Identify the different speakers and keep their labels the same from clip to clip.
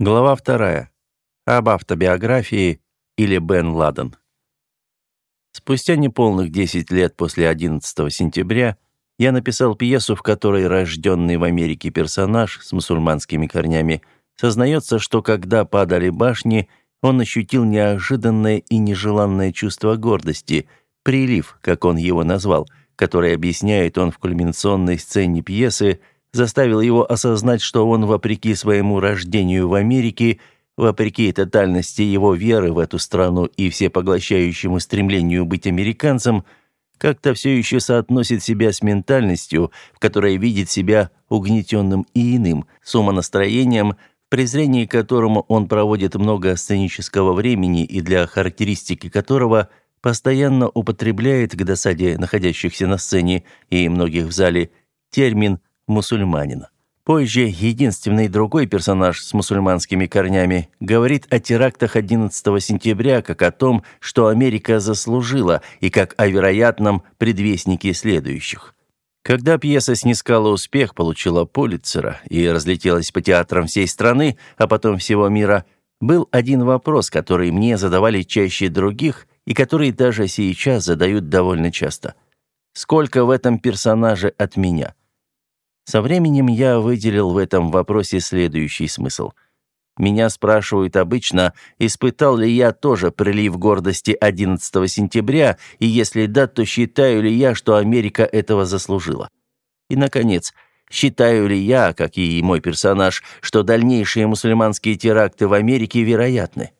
Speaker 1: Глава вторая. Об автобиографии или Бен Ладен. Спустя неполных 10 лет после 11 сентября я написал пьесу, в которой рожденный в Америке персонаж с мусульманскими корнями сознается, что когда падали башни, он ощутил неожиданное и нежеланное чувство гордости, прилив, как он его назвал, который объясняет он в кульминационной сцене пьесы – заставил его осознать, что он, вопреки своему рождению в Америке, вопреки тотальности его веры в эту страну и всепоглощающему стремлению быть американцем, как-то все еще соотносит себя с ментальностью, в которой видит себя угнетенным и иным, с умонастроением, в презрении которому он проводит много сценического времени и для характеристики которого постоянно употребляет к досаде находящихся на сцене и многих в зале термин мусульманина. Позже единственный другой персонаж с мусульманскими корнями говорит о терактах 11 сентября как о том, что Америка заслужила, и как о вероятном предвестнике следующих. Когда пьеса снискала успех, получила Пулитцера и разлетелась по театрам всей страны, а потом всего мира, был один вопрос, который мне задавали чаще других и который даже сейчас задают довольно часто. Сколько в этом персонаже от меня? Со временем я выделил в этом вопросе следующий смысл. Меня спрашивают обычно, испытал ли я тоже прилив гордости 11 сентября, и если да, то считаю ли я, что Америка этого заслужила. И, наконец, считаю ли я, как и мой персонаж, что дальнейшие мусульманские теракты в Америке вероятны.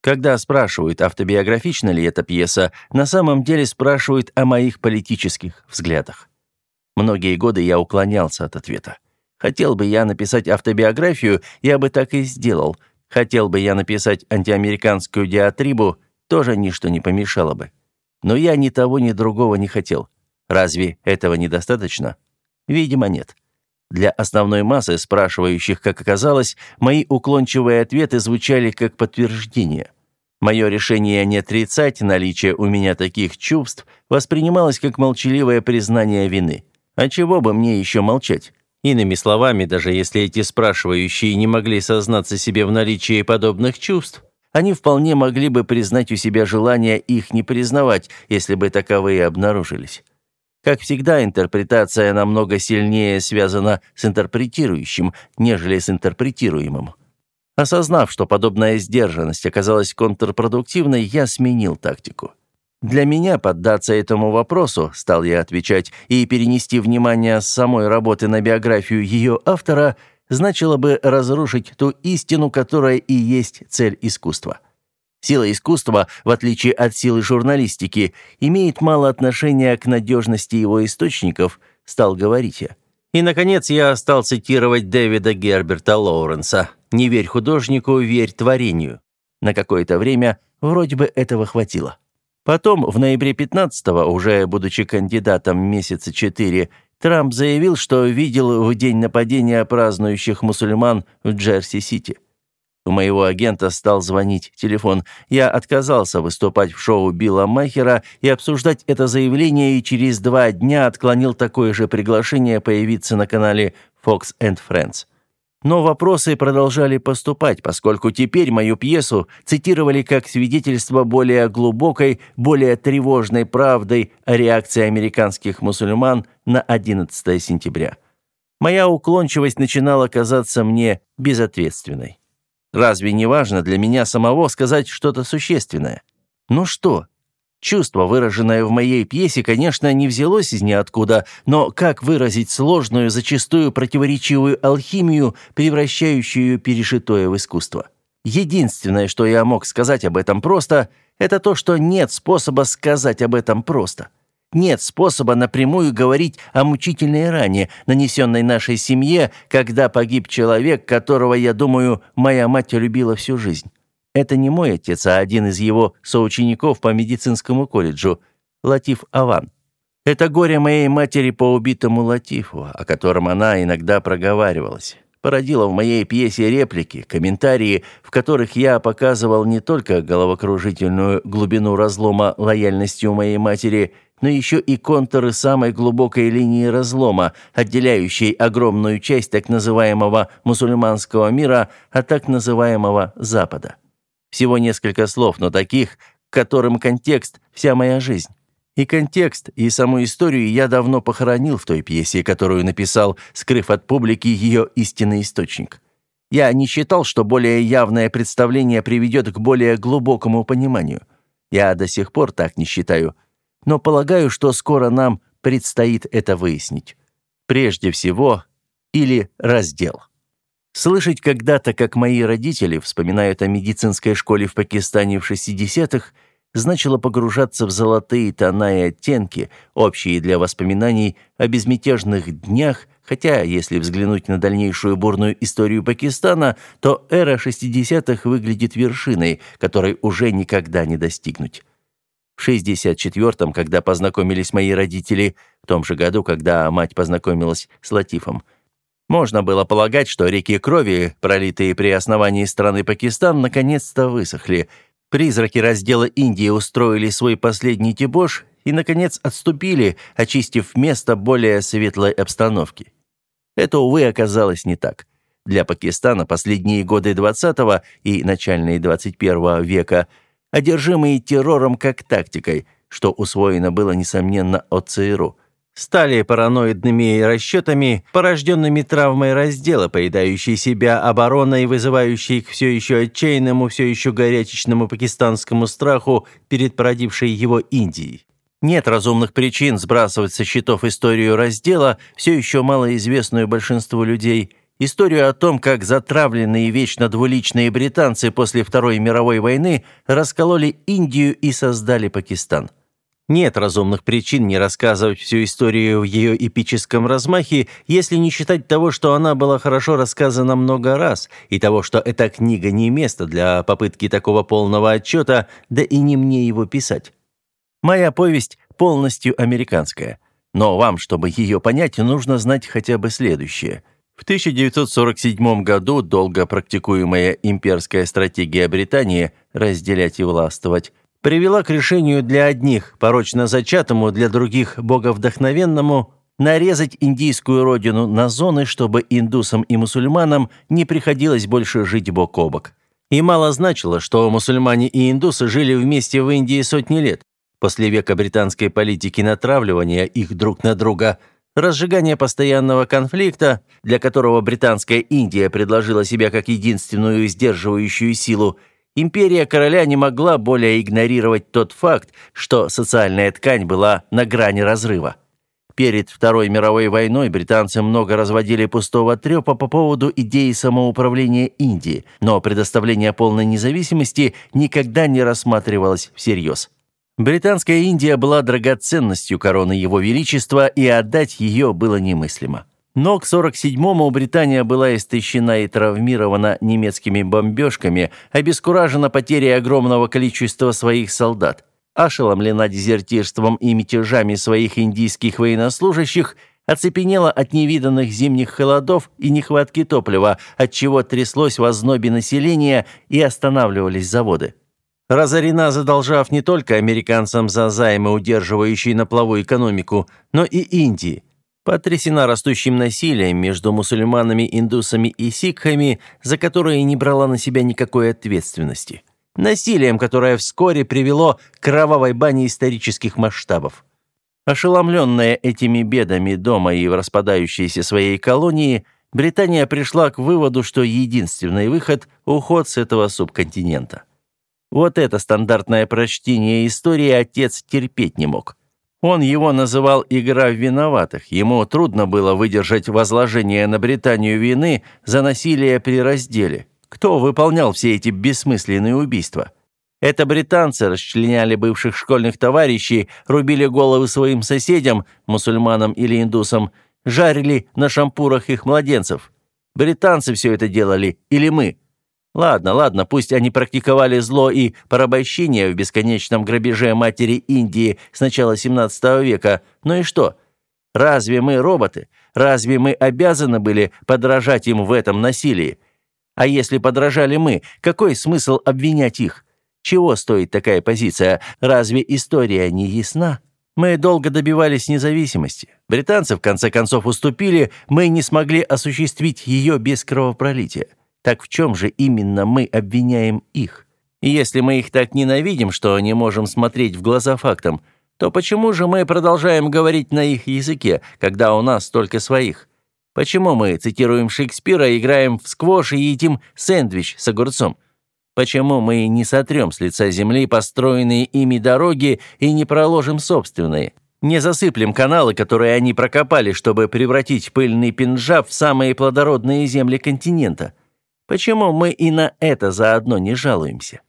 Speaker 1: Когда спрашивают, автобиографична ли эта пьеса, на самом деле спрашивают о моих политических взглядах. Многие годы я уклонялся от ответа. Хотел бы я написать автобиографию, я бы так и сделал. Хотел бы я написать антиамериканскую диатрибу, тоже ничто не помешало бы. Но я ни того, ни другого не хотел. Разве этого недостаточно? Видимо, нет. Для основной массы спрашивающих, как оказалось, мои уклончивые ответы звучали как подтверждение. Мое решение не отрицать наличие у меня таких чувств воспринималось как молчаливое признание вины. А чего бы мне еще молчать? Иными словами, даже если эти спрашивающие не могли сознаться себе в наличии подобных чувств, они вполне могли бы признать у себя желание их не признавать, если бы таковые обнаружились. Как всегда, интерпретация намного сильнее связана с интерпретирующим, нежели с интерпретируемым. Осознав, что подобная сдержанность оказалась контрпродуктивной, я сменил тактику. Для меня поддаться этому вопросу, стал я отвечать, и перенести внимание с самой работы на биографию ее автора, значило бы разрушить ту истину, которая и есть цель искусства. Сила искусства, в отличие от силы журналистики, имеет мало отношения к надежности его источников, стал говорить я. И, наконец, я стал цитировать Дэвида Герберта Лоуренса «Не верь художнику, верь творению». На какое-то время вроде бы этого хватило. Потом, в ноябре 15-го, уже будучи кандидатом месяца четыре, Трамп заявил, что видел в день нападения празднующих мусульман в Джерси-Сити. У моего агента стал звонить телефон. Я отказался выступать в шоу Билла Махера и обсуждать это заявление, и через два дня отклонил такое же приглашение появиться на канале Fox and Friends. Но вопросы продолжали поступать, поскольку теперь мою пьесу цитировали как свидетельство более глубокой, более тревожной правдой о реакции американских мусульман на 11 сентября. Моя уклончивость начинала казаться мне безответственной. Разве не важно для меня самого сказать что-то существенное? Ну что, Чувство, выраженное в моей пьесе, конечно, не взялось из ниоткуда, но как выразить сложную, зачастую противоречивую алхимию, превращающую перешитое в искусство? Единственное, что я мог сказать об этом просто, это то, что нет способа сказать об этом просто. Нет способа напрямую говорить о мучительной ране, нанесенной нашей семье, когда погиб человек, которого, я думаю, моя мать любила всю жизнь. Это не мой отец, а один из его соучеников по медицинскому колледжу, Латиф Аван. Это горе моей матери по убитому Латифу, о котором она иногда проговаривалась. Породило в моей пьесе реплики, комментарии, в которых я показывал не только головокружительную глубину разлома лояльности у моей матери, но еще и контуры самой глубокой линии разлома, отделяющей огромную часть так называемого мусульманского мира от так называемого Запада. Всего несколько слов, но таких, которым контекст – вся моя жизнь. И контекст, и саму историю я давно похоронил в той пьесе, которую написал, скрыв от публики ее истинный источник. Я не считал, что более явное представление приведет к более глубокому пониманию. Я до сих пор так не считаю. Но полагаю, что скоро нам предстоит это выяснить. Прежде всего, или раздел. Слышать когда-то, как мои родители вспоминают о медицинской школе в Пакистане в 60-х – значило погружаться в золотые тона и оттенки, общие для воспоминаний о безмятежных днях, хотя, если взглянуть на дальнейшую бурную историю Пакистана, то эра 60-х выглядит вершиной, которой уже никогда не достигнуть. В 64-м, когда познакомились мои родители, в том же году, когда мать познакомилась с Латифом, можно было полагать, что реки крови, пролитые при основании страны Пакистан, наконец-то высохли – Призраки раздела Индии устроили свой последний дебош и, наконец, отступили, очистив место более светлой обстановки. Это, увы, оказалось не так. Для Пакистана последние годы 20 и начальные 21 века одержимые террором как тактикой, что усвоено было, несомненно, от ЦРУ – стали параноидными расчетами, порожденными травмой раздела, поедающей себя обороной, вызывающей к все еще отчаянному, все еще горячечному пакистанскому страху перед породившей его Индией. Нет разумных причин сбрасывать со счетов историю раздела, все еще малоизвестную большинству людей, историю о том, как затравленные вечно двуличные британцы после Второй мировой войны раскололи Индию и создали Пакистан. Нет разумных причин не рассказывать всю историю в ее эпическом размахе, если не считать того, что она была хорошо рассказана много раз, и того, что эта книга не место для попытки такого полного отчета, да и не мне его писать. Моя повесть полностью американская. Но вам, чтобы ее понять, нужно знать хотя бы следующее. В 1947 году долго практикуемая имперская стратегия Британии «разделять и властвовать» привела к решению для одних, порочно зачатому, для других боговдохновенному, нарезать индийскую родину на зоны, чтобы индусам и мусульманам не приходилось больше жить бок о бок. И мало значило, что мусульмане и индусы жили вместе в Индии сотни лет. После века британской политики натравливания их друг на друга, разжигания постоянного конфликта, для которого британская Индия предложила себя как единственную сдерживающую силу, Империя короля не могла более игнорировать тот факт, что социальная ткань была на грани разрыва. Перед Второй мировой войной британцы много разводили пустого трепа по поводу идеи самоуправления Индии, но предоставление полной независимости никогда не рассматривалось всерьез. Британская Индия была драгоценностью короны Его Величества, и отдать ее было немыслимо. Но к 47-му Британия была истощена и травмирована немецкими бомбежками, обескуражена потерей огромного количества своих солдат, ошеломлена дезертирством и мятежами своих индийских военнослужащих, оцепенела от невиданных зимних холодов и нехватки топлива, отчего тряслось в ознобе населения и останавливались заводы. Разорена, задолжав не только американцам за займы, удерживающие на плаву экономику, но и Индии потрясена растущим насилием между мусульманами, индусами и сикхами, за которое не брала на себя никакой ответственности. Насилием, которое вскоре привело к кровавой бане исторических масштабов. Ошеломленная этими бедами дома и в распадающейся своей колонии, Британия пришла к выводу, что единственный выход – уход с этого субконтинента. Вот это стандартное прочтение истории отец терпеть не мог. Он его называл «игра в виноватых». Ему трудно было выдержать возложение на Британию вины за насилие при разделе. Кто выполнял все эти бессмысленные убийства? Это британцы расчленяли бывших школьных товарищей, рубили головы своим соседям, мусульманам или индусам, жарили на шампурах их младенцев. Британцы все это делали или мы? Ладно, ладно, пусть они практиковали зло и порабощение в бесконечном грабеже матери Индии с начала 17 века, ну и что? Разве мы роботы? Разве мы обязаны были подражать им в этом насилии? А если подражали мы, какой смысл обвинять их? Чего стоит такая позиция? Разве история не ясна? Мы долго добивались независимости. Британцы в конце концов уступили, мы не смогли осуществить ее без кровопролития. Так в чем же именно мы обвиняем их? Если мы их так ненавидим, что не можем смотреть в глаза фактам, то почему же мы продолжаем говорить на их языке, когда у нас столько своих? Почему мы цитируем Шекспира, играем в сквош и едим сэндвич с огурцом? Почему мы не сотрем с лица земли построенные ими дороги и не проложим собственные? Не засыплем каналы, которые они прокопали, чтобы превратить пыльный Пенджаб в самые плодородные земли континента? Почему мы и на это заодно не жалуемся?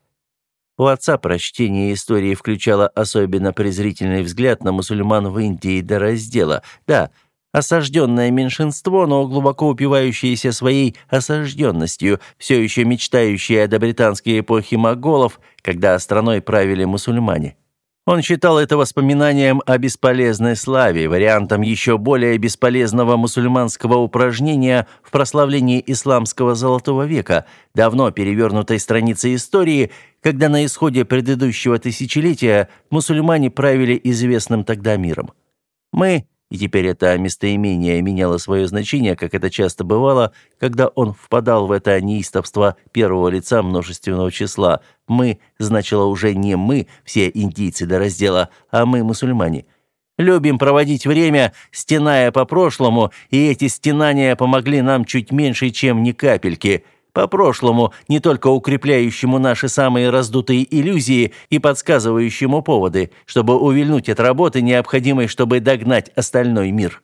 Speaker 1: У отца прочтение истории включало особенно презрительный взгляд на мусульман в Индии до раздела. Да, осажденное меньшинство, но глубоко упивающееся своей осажденностью, все еще мечтающее о британской эпохе моголов, когда страной правили мусульмане. Он считал это воспоминанием о бесполезной славе, вариантом еще более бесполезного мусульманского упражнения в прославлении исламского золотого века, давно перевернутой страницы истории, когда на исходе предыдущего тысячелетия мусульмане правили известным тогда миром. Мы и теперь это местоимение меняло свое значение, как это часто бывало, когда он впадал в это неистовство первого лица множественного числа. «Мы» значило уже не «мы», все индийцы до раздела, а «мы» мусульмане. Любим проводить время, стеная по прошлому, и эти стенания помогли нам чуть меньше, чем ни капельки – по прошлому, не только укрепляющему наши самые раздутые иллюзии и подсказывающему поводы, чтобы увильнуть от работы, необходимой, чтобы догнать остальной мир.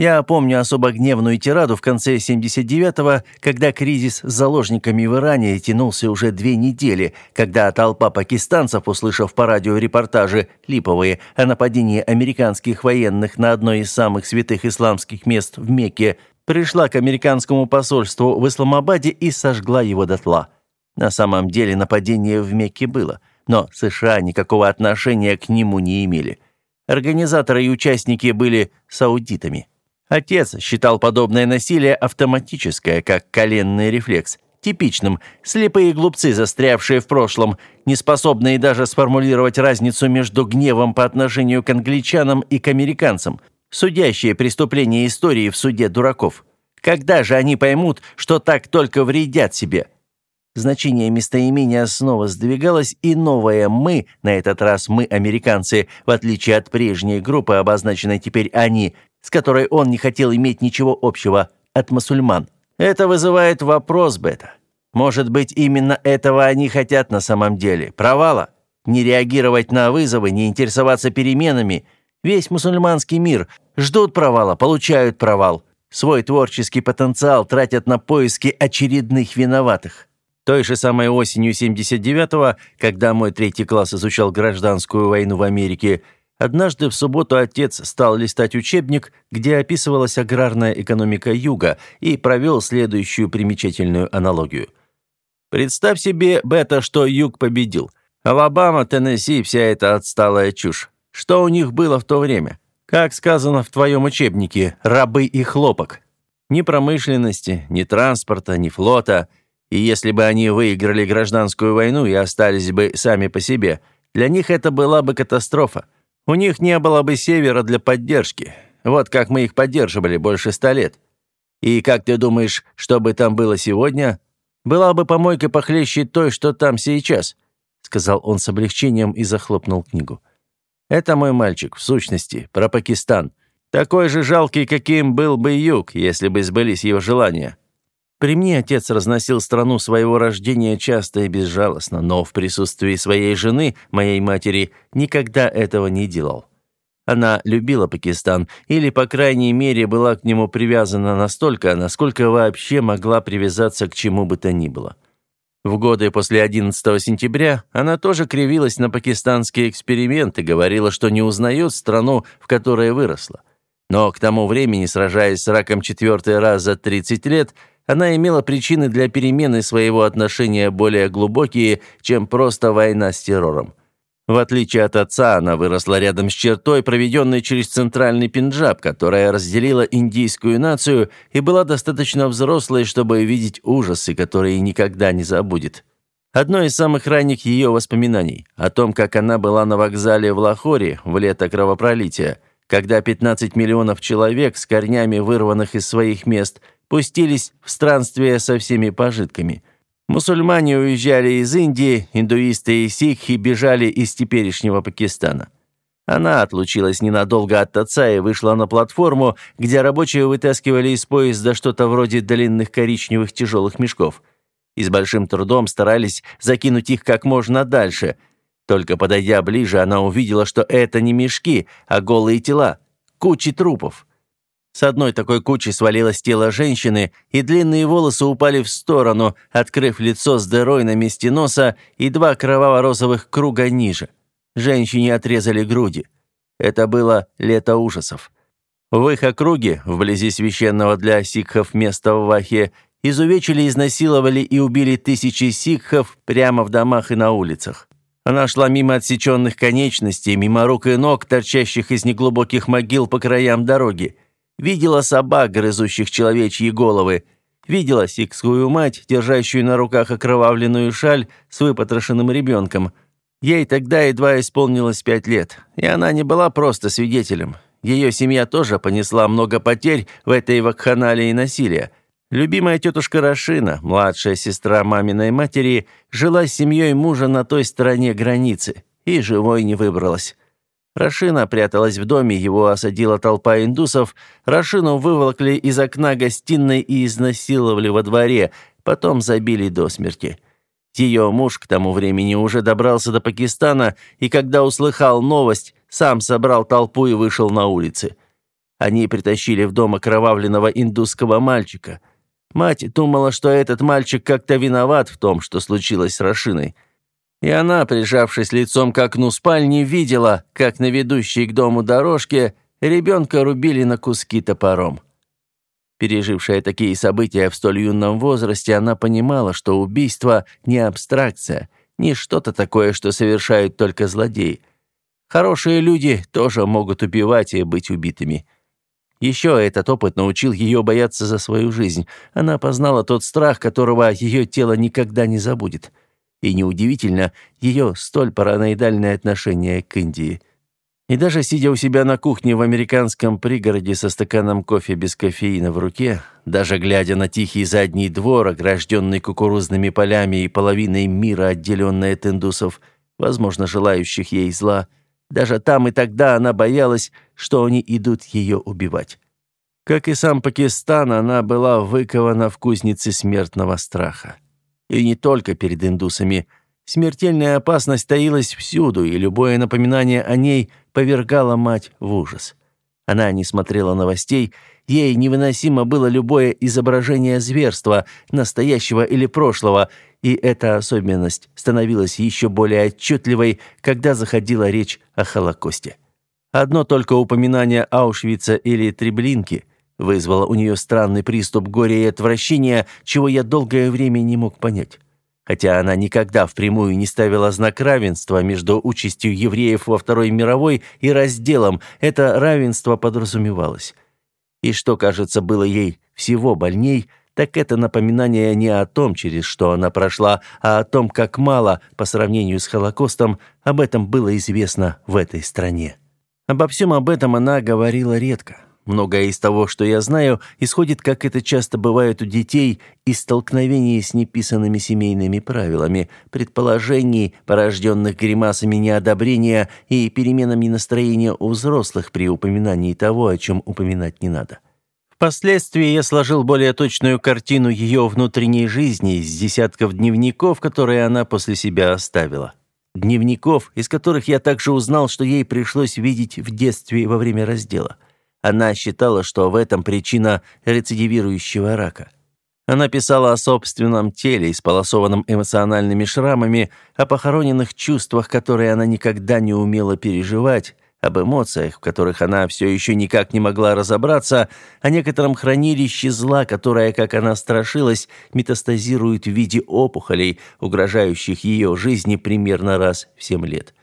Speaker 1: Я помню особо гневную тираду в конце 79-го, когда кризис с заложниками в Иране тянулся уже две недели, когда толпа пакистанцев, услышав по радио репортажи липовые о нападении американских военных на одно из самых святых исламских мест в Мекке, пришла к американскому посольству в Исламабаде и сожгла его дотла. На самом деле нападение в Мекке было, но США никакого отношения к нему не имели. Организаторы и участники были саудитами. Отец считал подобное насилие автоматическое, как коленный рефлекс, типичным, слепые глупцы, застрявшие в прошлом, неспособные даже сформулировать разницу между гневом по отношению к англичанам и к американцам – судящие преступления истории в суде дураков. Когда же они поймут, что так только вредят себе? Значение местоимения снова сдвигалось, и новое «мы», на этот раз «мы, американцы», в отличие от прежней группы, обозначенной теперь «они», с которой он не хотел иметь ничего общего, от мусульман. Это вызывает вопрос, Бета. Может быть, именно этого они хотят на самом деле? Провала? Не реагировать на вызовы, не интересоваться переменами – Весь мусульманский мир ждут провала, получают провал. Свой творческий потенциал тратят на поиски очередных виноватых. Той же самой осенью 79-го, когда мой третий класс изучал гражданскую войну в Америке, однажды в субботу отец стал листать учебник, где описывалась аграрная экономика Юга, и провел следующую примечательную аналогию. Представь себе, Бета, что Юг победил. Алабама, Теннесси, вся эта отсталая чушь. Что у них было в то время? Как сказано в твоем учебнике, рабы и хлопок. Ни промышленности, ни транспорта, ни флота. И если бы они выиграли гражданскую войну и остались бы сами по себе, для них это была бы катастрофа. У них не было бы севера для поддержки. Вот как мы их поддерживали больше ста лет. И как ты думаешь, что бы там было сегодня? Была бы помойка похлеще той, что там сейчас», — сказал он с облегчением и захлопнул книгу. Это мой мальчик, в сущности, про Пакистан. Такой же жалкий, каким был бы Юг, если бы сбылись его желания. При мне отец разносил страну своего рождения часто и безжалостно, но в присутствии своей жены, моей матери, никогда этого не делал. Она любила Пакистан, или, по крайней мере, была к нему привязана настолько, насколько вообще могла привязаться к чему бы то ни было. В годы после 11 сентября она тоже кривилась на пакистанский эксперимент и говорила, что не узнает страну, в которой выросла. Но к тому времени, сражаясь с раком четвертый раз за 30 лет, она имела причины для перемены своего отношения более глубокие, чем просто война с террором. В отличие от отца, она выросла рядом с чертой, проведенной через центральный Пенджаб, которая разделила индийскую нацию и была достаточно взрослой, чтобы видеть ужасы, которые никогда не забудет. Одно из самых ранних ее воспоминаний о том, как она была на вокзале в Лахоре в лето кровопролития, когда 15 миллионов человек с корнями вырванных из своих мест пустились в странствие со всеми пожитками. Мусульмане уезжали из Индии, индуисты и сикхи бежали из теперешнего Пакистана. Она отлучилась ненадолго от отца и вышла на платформу, где рабочие вытаскивали из поезда что-то вроде длинных коричневых тяжелых мешков. И с большим трудом старались закинуть их как можно дальше. Только подойдя ближе, она увидела, что это не мешки, а голые тела, кучи трупов. С одной такой кучи свалилось тело женщины, и длинные волосы упали в сторону, открыв лицо с дырой на месте носа и два кроваво-розовых круга ниже. Женщине отрезали груди. Это было лето ужасов. В их округе, вблизи священного для сикхов места в Вахе, изувечили, изнасиловали и убили тысячи сикхов прямо в домах и на улицах. Она шла мимо отсеченных конечностей, мимо рук и ног, торчащих из неглубоких могил по краям дороги. Видела собак, грызущих человечьи головы. Видела сикскую мать, держащую на руках окровавленную шаль с выпотрошенным ребенком – Ей тогда едва исполнилось пять лет, и она не была просто свидетелем. Ее семья тоже понесла много потерь в этой вакханалии насилия. Любимая тетушка Рашина, младшая сестра маминой матери, жила с семьей мужа на той стороне границы и живой не выбралась. Рашина пряталась в доме, его осадила толпа индусов, Рашину выволокли из окна гостиной и изнасиловали во дворе, потом забили до смерти. Ее муж к тому времени уже добрался до Пакистана, и когда услыхал новость, сам собрал толпу и вышел на улицы. Они притащили в дом окровавленного индусского мальчика. Мать думала, что этот мальчик как-то виноват в том, что случилось с Рашиной. И она, прижавшись лицом к окну спальни, видела, как на ведущей к дому дорожке ребенка рубили на куски топором. Пережившая такие события в столь юном возрасте, она понимала, что убийство не абстракция, не что-то такое, что совершают только злодеи. Хорошие люди тоже могут убивать и быть убитыми. Еще этот опыт научил ее бояться за свою жизнь. Она познала тот страх, которого ее тело никогда не забудет. И неудивительно, ее столь параноидальное отношение к Индии – и даже сидя у себя на кухне в американском пригороде со стаканом кофе без кофеина в руке, даже глядя на тихий задний двор, огражденный кукурузными полями и половиной мира, отделенной от индусов, возможно, желающих ей зла, даже там и тогда она боялась, что они идут ее убивать. Как и сам Пакистан, она была выкована в кузнице смертного страха. И не только перед индусами – Смертельная опасность таилась всюду, и любое напоминание о ней повергало мать в ужас. Она не смотрела новостей, ей невыносимо было любое изображение зверства, настоящего или прошлого, и эта особенность становилась еще более отчетливой, когда заходила речь о Холокосте. Одно только упоминание Аушвица или Треблинки вызвало у нее странный приступ горя и отвращения, чего я долгое время не мог понять хотя она никогда впрямую не ставила знак равенства между участью евреев во Второй мировой и разделом, это равенство подразумевалось. И что, кажется, было ей всего больней, так это напоминание не о том, через что она прошла, а о том, как мало, по сравнению с Холокостом, об этом было известно в этой стране. Обо всем об этом она говорила редко. Многое из того, что я знаю, исходит, как это часто бывает у детей, из столкновений с неписанными семейными правилами, предположений, порожденных гримасами неодобрения и переменами настроения у взрослых при упоминании того, о чем упоминать не надо. Впоследствии я сложил более точную картину ее внутренней жизни из десятков дневников, которые она после себя оставила. Дневников, из которых я также узнал, что ей пришлось видеть в детстве во время раздела – она считала, что в этом причина рецидивирующего рака. Она писала о собственном теле, исполосованном эмоциональными шрамами, о похороненных чувствах, которые она никогда не умела переживать, об эмоциях, в которых она все еще никак не могла разобраться, о некотором хранилище зла, которое, как она страшилась, метастазирует в виде опухолей, угрожающих ее жизни примерно раз в семь лет.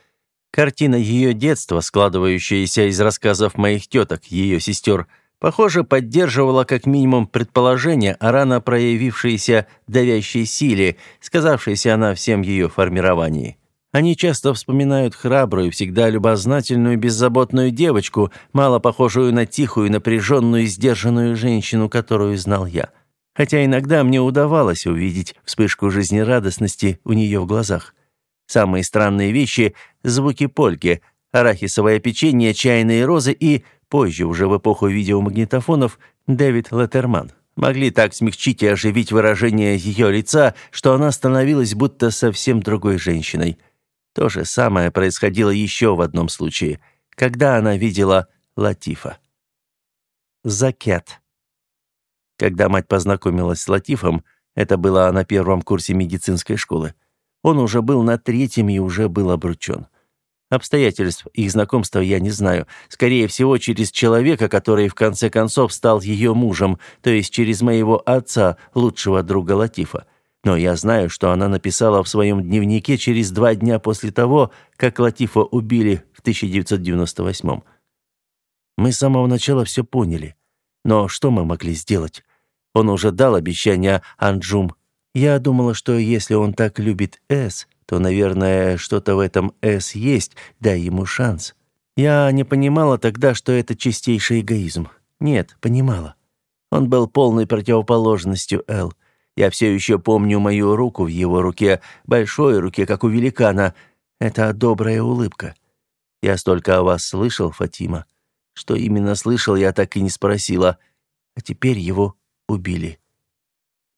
Speaker 1: Картина ее детства, складывающаяся из рассказов моих теток, ее сестер, Похоже, поддерживала как минимум предположение о рано проявившейся давящей силе, сказавшейся она всем ее формировании. Они часто вспоминают храбрую, всегда любознательную, беззаботную девочку, мало похожую на тихую, напряженную, сдержанную женщину, которую знал я. Хотя иногда мне удавалось увидеть вспышку жизнерадостности у нее в глазах. Самые странные вещи – звуки польки, арахисовое печенье, чайные розы и, позже, уже в эпоху видеомагнитофонов, Дэвид Леттерман могли так смягчить и оживить выражение ее лица, что она становилась будто совсем другой женщиной – то же самое происходило еще в одном случае, когда она видела Латифа. Закет. Когда мать познакомилась с Латифом, это было на первом курсе медицинской школы, он уже был на третьем и уже был обручен. Обстоятельств их знакомства я не знаю. Скорее всего, через человека, который в конце концов стал ее мужем, то есть через моего отца, лучшего друга Латифа. Но я знаю, что она написала в своем дневнике через два дня после того, как Латифа убили в 1998 Мы с самого начала все поняли. Но что мы могли сделать? Он уже дал обещание Анджум. Я думала, что если он так любит С, то, наверное, что-то в этом С есть, дай ему шанс. Я не понимала тогда, что это чистейший эгоизм. Нет, понимала. Он был полной противоположностью Л. Я все еще помню мою руку в его руке, большой руке, как у великана. Это добрая улыбка. Я столько о вас слышал, Фатима. Что именно слышал, я так и не спросила. А теперь его убили.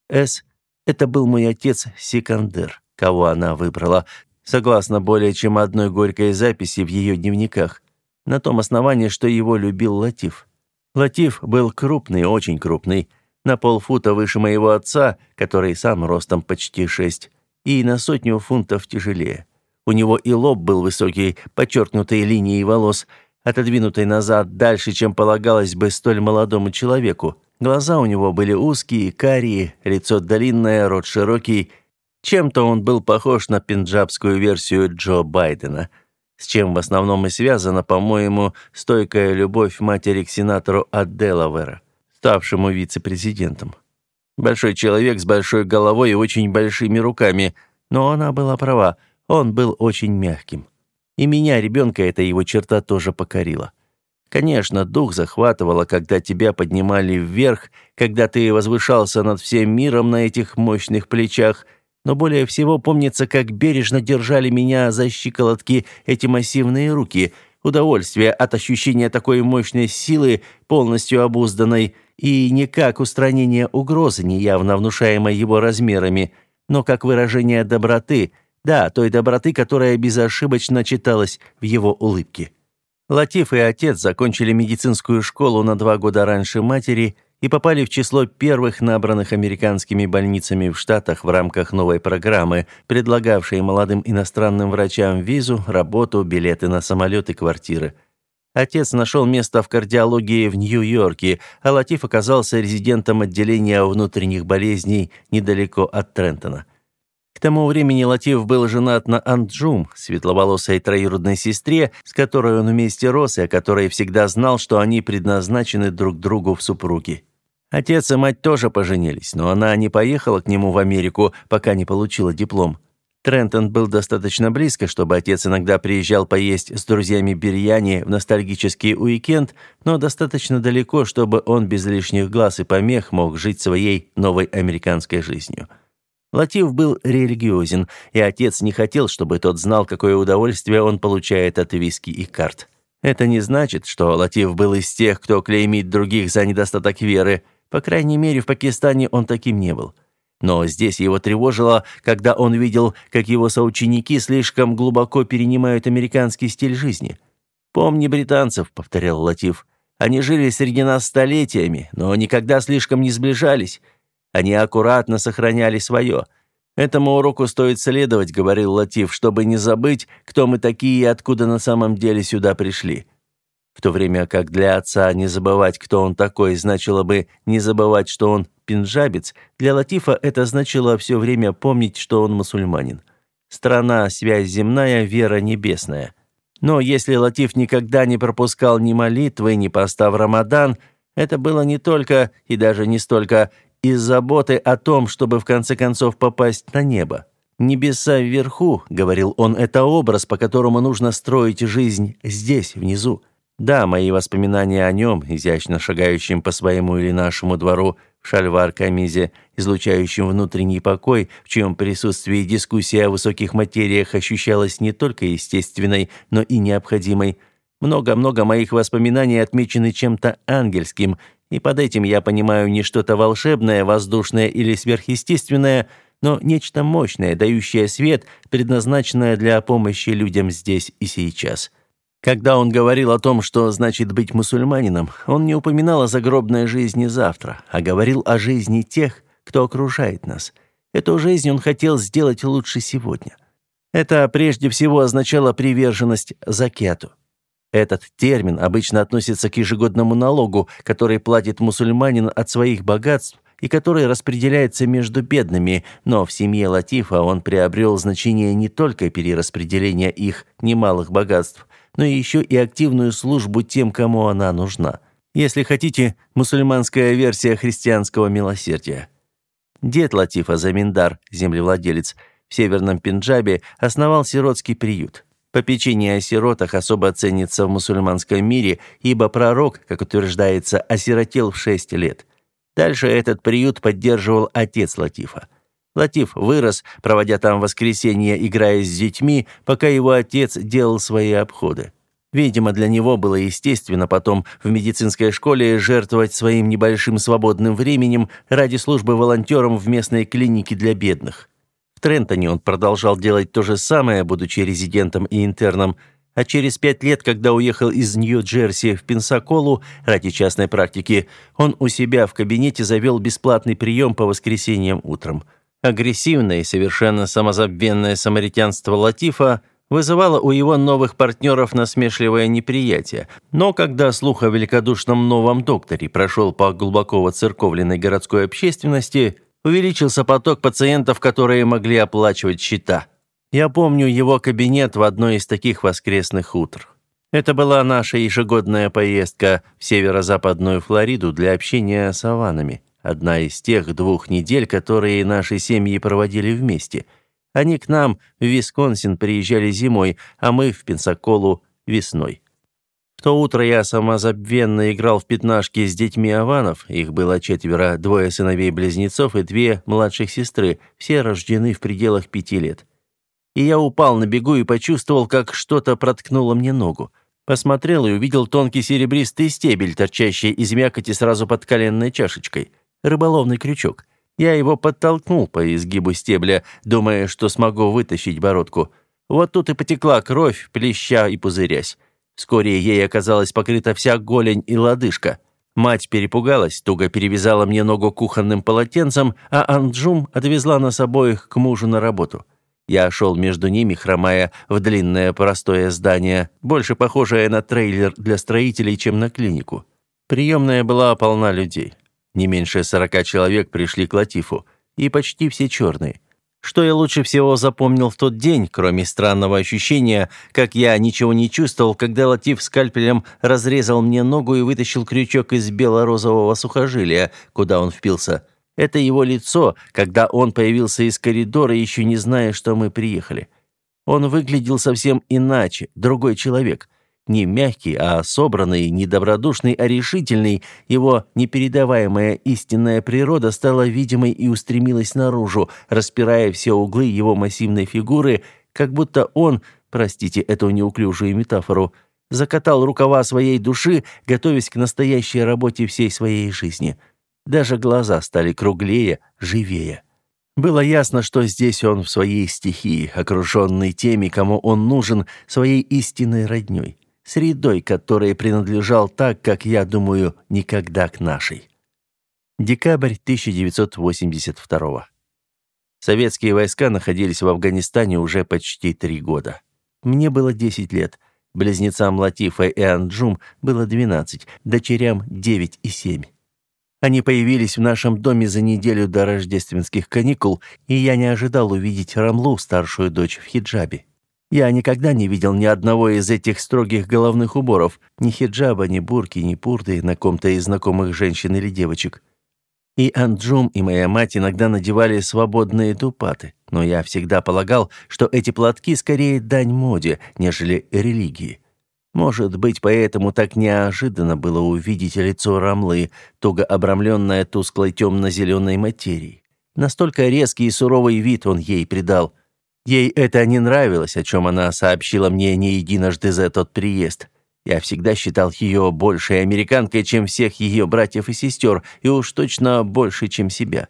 Speaker 1: С. Это был мой отец Секандер, кого она выбрала, согласно более чем одной горькой записи в ее дневниках, на том основании, что его любил Латиф. Латиф был крупный, очень крупный, на полфута выше моего отца, который сам ростом почти шесть, и на сотню фунтов тяжелее. У него и лоб был высокий, подчеркнутой линией волос, отодвинутой назад дальше, чем полагалось бы столь молодому человеку. Глаза у него были узкие, карие, лицо длинное, рот широкий. Чем-то он был похож на пенджабскую версию Джо Байдена, с чем в основном и связана, по-моему, стойкая любовь матери к сенатору от Делавера ставшему вице-президентом. Большой человек с большой головой и очень большими руками, но она была права, он был очень мягким. И меня, ребенка, эта его черта тоже покорила. Конечно, дух захватывало, когда тебя поднимали вверх, когда ты возвышался над всем миром на этих мощных плечах, но более всего помнится, как бережно держали меня за щиколотки эти массивные руки, удовольствие от ощущения такой мощной силы, полностью обузданной, и не как устранение угрозы, неявно внушаемой его размерами, но как выражение доброты, да, той доброты, которая безошибочно читалась в его улыбке. Латиф и отец закончили медицинскую школу на два года раньше матери и попали в число первых набранных американскими больницами в Штатах в рамках новой программы, предлагавшей молодым иностранным врачам визу, работу, билеты на самолет и квартиры – Отец нашел место в кардиологии в Нью-Йорке, а Латиф оказался резидентом отделения внутренних болезней недалеко от Трентона. К тому времени Латиф был женат на Анджум, светловолосой троюродной сестре, с которой он вместе рос и о которой всегда знал, что они предназначены друг другу в супруги. Отец и мать тоже поженились, но она не поехала к нему в Америку, пока не получила диплом. Трентон был достаточно близко, чтобы отец иногда приезжал поесть с друзьями бирьяни в ностальгический уикенд, но достаточно далеко, чтобы он без лишних глаз и помех мог жить своей новой американской жизнью. Латив был религиозен, и отец не хотел, чтобы тот знал, какое удовольствие он получает от виски и карт. Это не значит, что Латив был из тех, кто клеймит других за недостаток веры. По крайней мере, в Пакистане он таким не был. Но здесь его тревожило, когда он видел, как его соученики слишком глубоко перенимают американский стиль жизни. «Помни британцев», — повторял Латиф. «Они жили среди нас столетиями, но никогда слишком не сближались. Они аккуратно сохраняли свое. Этому уроку стоит следовать», — говорил Латиф, «чтобы не забыть, кто мы такие и откуда на самом деле сюда пришли». В то время как для отца не забывать, кто он такой, значило бы не забывать, что он пенджабец, для Латифа это значило все время помнить, что он мусульманин. Страна, связь земная, вера небесная. Но если Латиф никогда не пропускал ни молитвы, ни поста в Рамадан, Это было не только и даже не столько из заботы о том, чтобы в конце концов попасть на небо. «Небеса вверху», — говорил он, — «это образ, по которому нужно строить жизнь здесь, внизу. Да, мои воспоминания о нем, изящно шагающем по своему или нашему двору, в шальвар-камизе, излучающем внутренний покой, в чьем присутствии дискуссия о высоких материях ощущалась не только естественной, но и необходимой. Много-много моих воспоминаний отмечены чем-то ангельским, и под этим я понимаю не что-то волшебное, воздушное или сверхъестественное, но нечто мощное, дающее свет, предназначенное для помощи людям здесь и сейчас. Когда он говорил о том, что значит быть мусульманином, он не упоминал о загробной жизни завтра, а говорил о жизни тех, кто окружает нас. Эту жизнь он хотел сделать лучше сегодня. Это прежде всего означало приверженность закету. Этот термин обычно относится к ежегодному налогу, который платит мусульманин от своих богатств и который распределяется между бедными, но в семье Латифа он приобрел значение не только перераспределения их немалых богатств, но еще и активную службу тем, кому она нужна. Если хотите, мусульманская версия христианского милосердия. Дед Латифа Заминдар, землевладелец, в северном Пенджабе основал сиротский приют. Попечение о сиротах особо ценится в мусульманском мире, ибо пророк, как утверждается, осиротел в шесть лет. Дальше этот приют поддерживал отец Латифа. Латиф вырос, проводя там воскресенье, играя с детьми, пока его отец делал свои обходы. Видимо, для него было естественно потом в медицинской школе жертвовать своим небольшим свободным временем ради службы волонтером в местной клинике для бедных. Трентоне он продолжал делать то же самое, будучи резидентом и интерном, а через пять лет, когда уехал из Нью-Джерси в Пенсаколу ради частной практики, он у себя в кабинете завел бесплатный прием по воскресеньям утром – Агрессивное и совершенно самозабвенное самаритянство Латифа вызывало у его новых партнеров насмешливое неприятие. Но когда слух о великодушном новом докторе прошел по глубоко воцерковленной городской общественности, увеличился поток пациентов, которые могли оплачивать счета. Я помню его кабинет в одно из таких воскресных утр. Это была наша ежегодная поездка в северо-западную Флориду для общения с аванами. Одна из тех двух недель, которые наши семьи проводили вместе. Они к нам в Висконсин приезжали зимой, а мы в Пенсаколу весной. То утро я самозабвенно играл в пятнашки с детьми Аванов, их было четверо, двое сыновей-близнецов и две младших сестры, все рождены в пределах пяти лет. И я упал на бегу и почувствовал, как что-то проткнуло мне ногу. Посмотрел и увидел тонкий серебристый стебель, торчащий из мякоти сразу под коленной чашечкой рыболовный крючок. Я его подтолкнул по изгибу стебля, думая, что смогу вытащить бородку. Вот тут и потекла кровь, плеща и пузырясь. Вскоре ей оказалась покрыта вся голень и лодыжка. Мать перепугалась, туго перевязала мне ногу кухонным полотенцем, а Анджум отвезла нас обоих к мужу на работу. Я шел между ними, хромая в длинное простое здание, больше похожее на трейлер для строителей, чем на клинику. Приемная была полна людей. Не меньше сорока человек пришли к Латифу, и почти все черные. Что я лучше всего запомнил в тот день, кроме странного ощущения, как я ничего не чувствовал, когда Латиф скальпелем разрезал мне ногу и вытащил крючок из бело-розового сухожилия, куда он впился. Это его лицо, когда он появился из коридора, еще не зная, что мы приехали. Он выглядел совсем иначе, другой человек не мягкий, а собранный, не добродушный, а решительный, его непередаваемая истинная природа стала видимой и устремилась наружу, распирая все углы его массивной фигуры, как будто он, простите эту неуклюжую метафору, закатал рукава своей души, готовясь к настоящей работе всей своей жизни. Даже глаза стали круглее, живее. Было ясно, что здесь он в своей стихии, окруженный теми, кому он нужен, своей истинной роднёй средой, которой принадлежал так, как я думаю, никогда к нашей. Декабрь 1982 Советские войска находились в Афганистане уже почти три года. Мне было 10 лет, близнецам Латифа и Анджум было 12, дочерям 9 и 7. Они появились в нашем доме за неделю до рождественских каникул, и я не ожидал увидеть Рамлу, старшую дочь в хиджабе. Я никогда не видел ни одного из этих строгих головных уборов, ни хиджаба, ни бурки, ни пурды на ком-то из знакомых женщин или девочек. И Анджум, и моя мать иногда надевали свободные тупаты, но я всегда полагал, что эти платки скорее дань моде, нежели религии. Может быть, поэтому так неожиданно было увидеть лицо Рамлы, туго обрамленное тусклой темно-зеленой материей. Настолько резкий и суровый вид он ей придал. Ей это не нравилось, о чем она сообщила мне не единожды за тот приезд. Я всегда считал ее большей американкой, чем всех ее братьев и сестер, и уж точно больше, чем себя.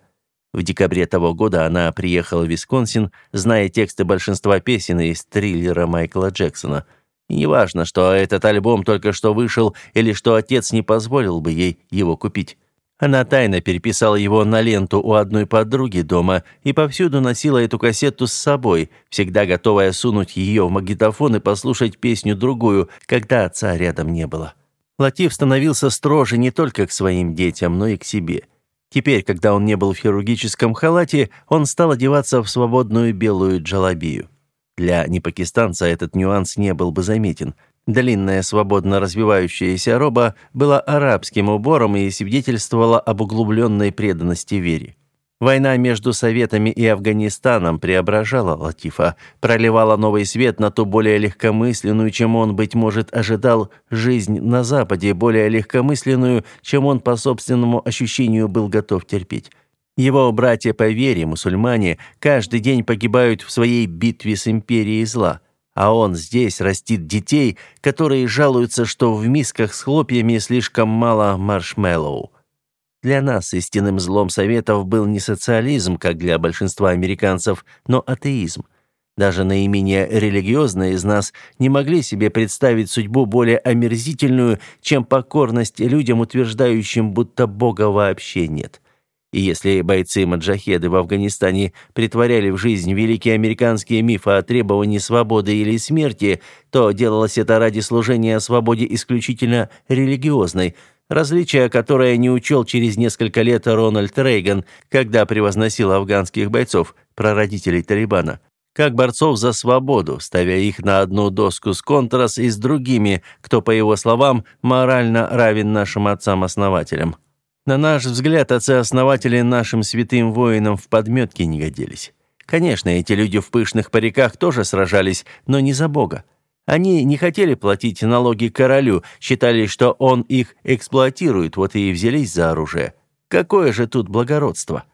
Speaker 1: В декабре того года она приехала в Висконсин, зная тексты большинства песен из триллера Майкла Джексона. И неважно, что этот альбом только что вышел или что отец не позволил бы ей его купить. Она тайно переписала его на ленту у одной подруги дома и повсюду носила эту кассету с собой, всегда готовая сунуть ее в магнитофон и послушать песню другую, когда отца рядом не было. Латиф становился строже не только к своим детям, но и к себе. Теперь, когда он не был в хирургическом халате, он стал одеваться в свободную белую джалабию. Для непакистанца этот нюанс не был бы заметен – Длинная, свободно развивающаяся роба была арабским убором и свидетельствовала об углубленной преданности вере. Война между Советами и Афганистаном преображала Латифа, проливала новый свет на ту более легкомысленную, чем он, быть может, ожидал, жизнь на Западе, более легкомысленную, чем он по собственному ощущению был готов терпеть. Его братья по вере, мусульмане, каждый день погибают в своей битве с империей зла – а он здесь растит детей, которые жалуются, что в мисках с хлопьями слишком мало маршмеллоу. Для нас истинным злом Советов был не социализм, как для большинства американцев, но атеизм. Даже наименее религиозные из нас не могли себе представить судьбу более омерзительную, чем покорность людям, утверждающим, будто Бога вообще нет. И если бойцы-маджахеды в Афганистане притворяли в жизнь великие американские мифы о требовании свободы или смерти, то делалось это ради служения свободе исключительно религиозной, различие, которое не учел через несколько лет Рональд Рейган, когда превозносил афганских бойцов, прародителей Талибана, как борцов за свободу, ставя их на одну доску с Контрас и с другими, кто, по его словам, морально равен нашим отцам-основателям. На наш взгляд, отцы-основатели нашим святым воинам в подметке не годились. Конечно, эти люди в пышных париках тоже сражались, но не за Бога. Они не хотели платить налоги королю, считали, что он их эксплуатирует, вот и взялись за оружие. Какое же тут благородство?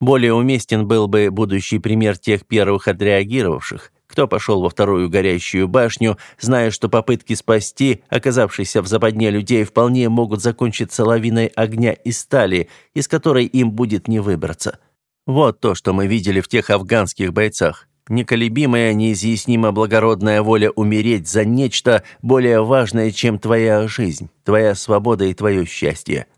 Speaker 1: Более уместен был бы будущий пример тех первых отреагировавших, кто пошел во вторую горящую башню, зная, что попытки спасти оказавшихся в западне людей вполне могут закончиться лавиной огня и стали, из которой им будет не выбраться. Вот то, что мы видели в тех афганских бойцах. Неколебимая, неизъяснимо благородная воля умереть за нечто более важное, чем твоя жизнь, твоя свобода и твое счастье.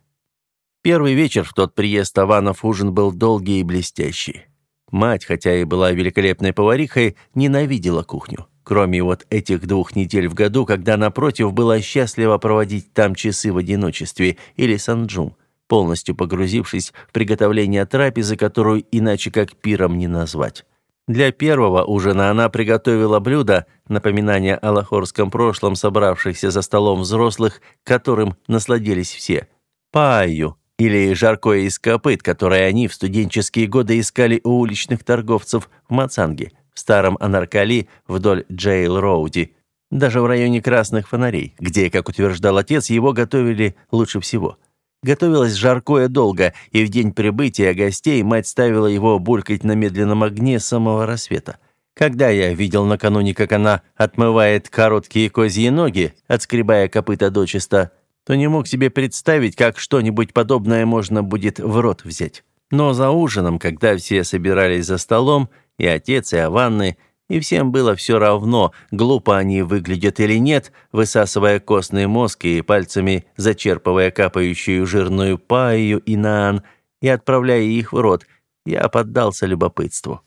Speaker 1: Первый вечер в тот приезд Аванов ужин был долгий и блестящий. Мать, хотя и была великолепной поварихой, ненавидела кухню. Кроме вот этих двух недель в году, когда, напротив, была счастлива проводить там часы в одиночестве, или санджум, полностью погрузившись в приготовление трапезы, которую иначе как пиром не назвать. Для первого ужина она приготовила блюдо, напоминание о лахорском прошлом собравшихся за столом взрослых, которым насладились все. Пааю, или жаркое из копыт, которое они в студенческие годы искали у уличных торговцев в Мацанге, в старом Анаркали вдоль Джейл-Роуди, даже в районе красных фонарей, где, как утверждал отец, его готовили лучше всего. Готовилось жаркое долго, и в день прибытия гостей мать ставила его булькать на медленном огне с самого рассвета. Когда я видел накануне, как она отмывает короткие козьи ноги, отскребая копыта дочисто, то не мог себе представить, как что-нибудь подобное можно будет в рот взять. Но за ужином, когда все собирались за столом, и отец, и Аванны, и всем было все равно, глупо они выглядят или нет, высасывая костный мозг и пальцами зачерпывая капающую жирную паю и наан и отправляя их в рот, я поддался любопытству.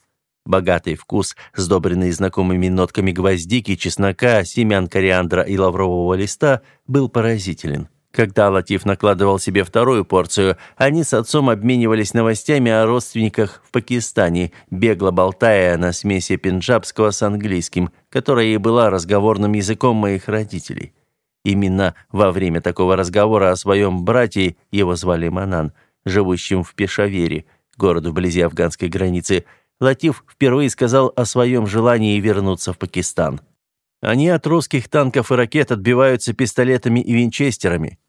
Speaker 1: Богатый вкус, сдобренный знакомыми нотками гвоздики, чеснока, семян кориандра и лаврового листа, был поразителен. Когда Латиф накладывал себе вторую порцию, они с отцом обменивались новостями о родственниках в Пакистане, бегло болтая на смеси пенджабского с английским, которая и была разговорным языком моих родителей. Именно во время такого разговора о своем брате, его звали Манан, живущем в Пешавере, город вблизи афганской границы, Латиф впервые сказал о своем желании вернуться в Пакистан. Они от русских танков и ракет отбиваются пистолетами и винчестерами.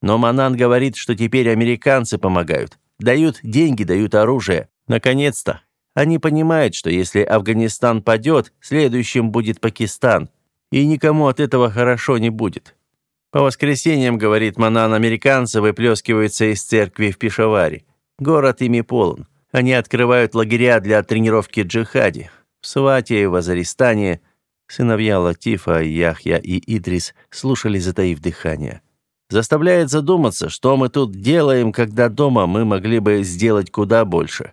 Speaker 1: Но Манан говорит, что теперь американцы помогают. Дают деньги, дают оружие. Наконец-то. Они понимают, что если Афганистан падет, следующим будет Пакистан. И никому от этого хорошо не будет. По воскресеньям, говорит Манан, американцы выплескиваются из церкви в Пешаваре. Город ими полон. Они открывают лагеря для тренировки джихади. В Свате, в Азаристане – Сыновья Латифа, Яхья и Идрис слушали, затаив дыхание. Заставляет задуматься, что мы тут делаем, когда дома мы могли бы сделать куда больше.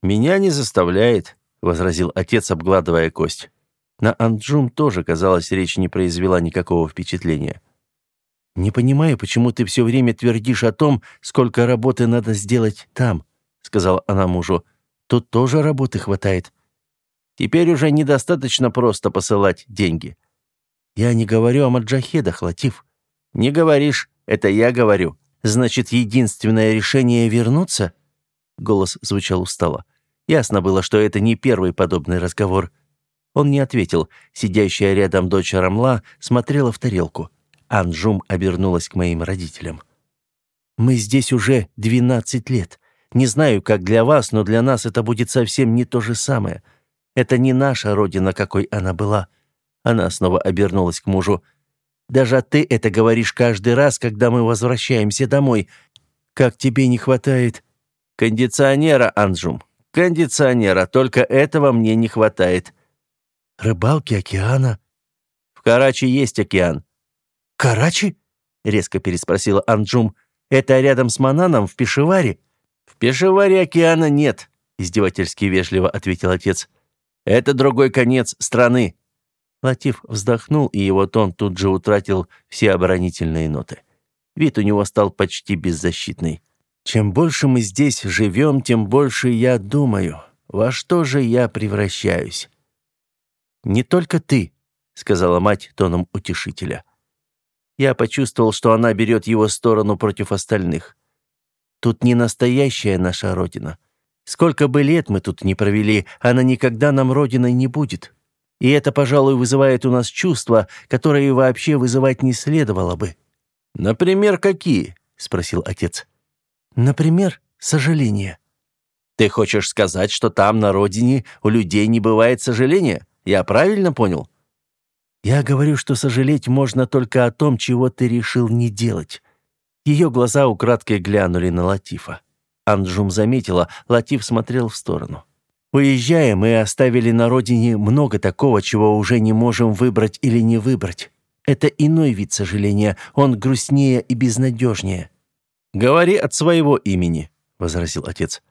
Speaker 1: Меня не заставляет, возразил отец, обгладывая кость. На Анджум тоже, казалось, речь не произвела никакого впечатления. «Не понимаю, почему ты все время твердишь о том, сколько работы надо сделать там», — сказала она мужу. «Тут тоже работы хватает. Теперь уже недостаточно просто посылать деньги. Я не говорю о маджахедах, Латиф. Не говоришь, это я говорю. Значит, единственное решение вернуться? Голос звучал устало. Ясно было, что это не первый подобный разговор. Он не ответил. Сидящая рядом дочь Рамла смотрела в тарелку. Анжум обернулась к моим родителям. «Мы здесь уже 12 лет. Не знаю, как для вас, но для нас это будет совсем не то же самое. Это не наша родина, какой она была». Она снова обернулась к мужу. «Даже ты это говоришь каждый раз, когда мы возвращаемся домой. Как тебе не хватает...» «Кондиционера, Анджум. Кондиционера. Только этого мне не хватает». «Рыбалки океана?» «В Карачи есть океан». «Карачи?» — резко переспросила Анджум. «Это рядом с Мананом в Пешеваре?» «В Пешеваре океана нет», — издевательски вежливо ответил отец. Это другой конец страны». Латиф вздохнул, и его тон тут же утратил все оборонительные ноты. Вид у него стал почти беззащитный. «Чем больше мы здесь живем, тем больше я думаю, во что же я превращаюсь». «Не только ты», — сказала мать тоном утешителя. Я почувствовал, что она берет его сторону против остальных. «Тут не настоящая наша Родина. Сколько бы лет мы тут не провели, она никогда нам родиной не будет. И это, пожалуй, вызывает у нас чувства, которые вообще вызывать не следовало бы». «Например, какие?» — спросил отец. «Например, сожаление». «Ты хочешь сказать, что там, на родине, у людей не бывает сожаления? Я правильно понял?» «Я говорю, что сожалеть можно только о том, чего ты решил не делать». Ее глаза украдкой глянули на Латифа. Анджум заметила, Латиф смотрел в сторону. «Уезжая, мы оставили на родине много такого, чего уже не можем выбрать или не выбрать. Это иной вид сожаления, он грустнее и безнадежнее». «Говори от своего имени», — возразил отец.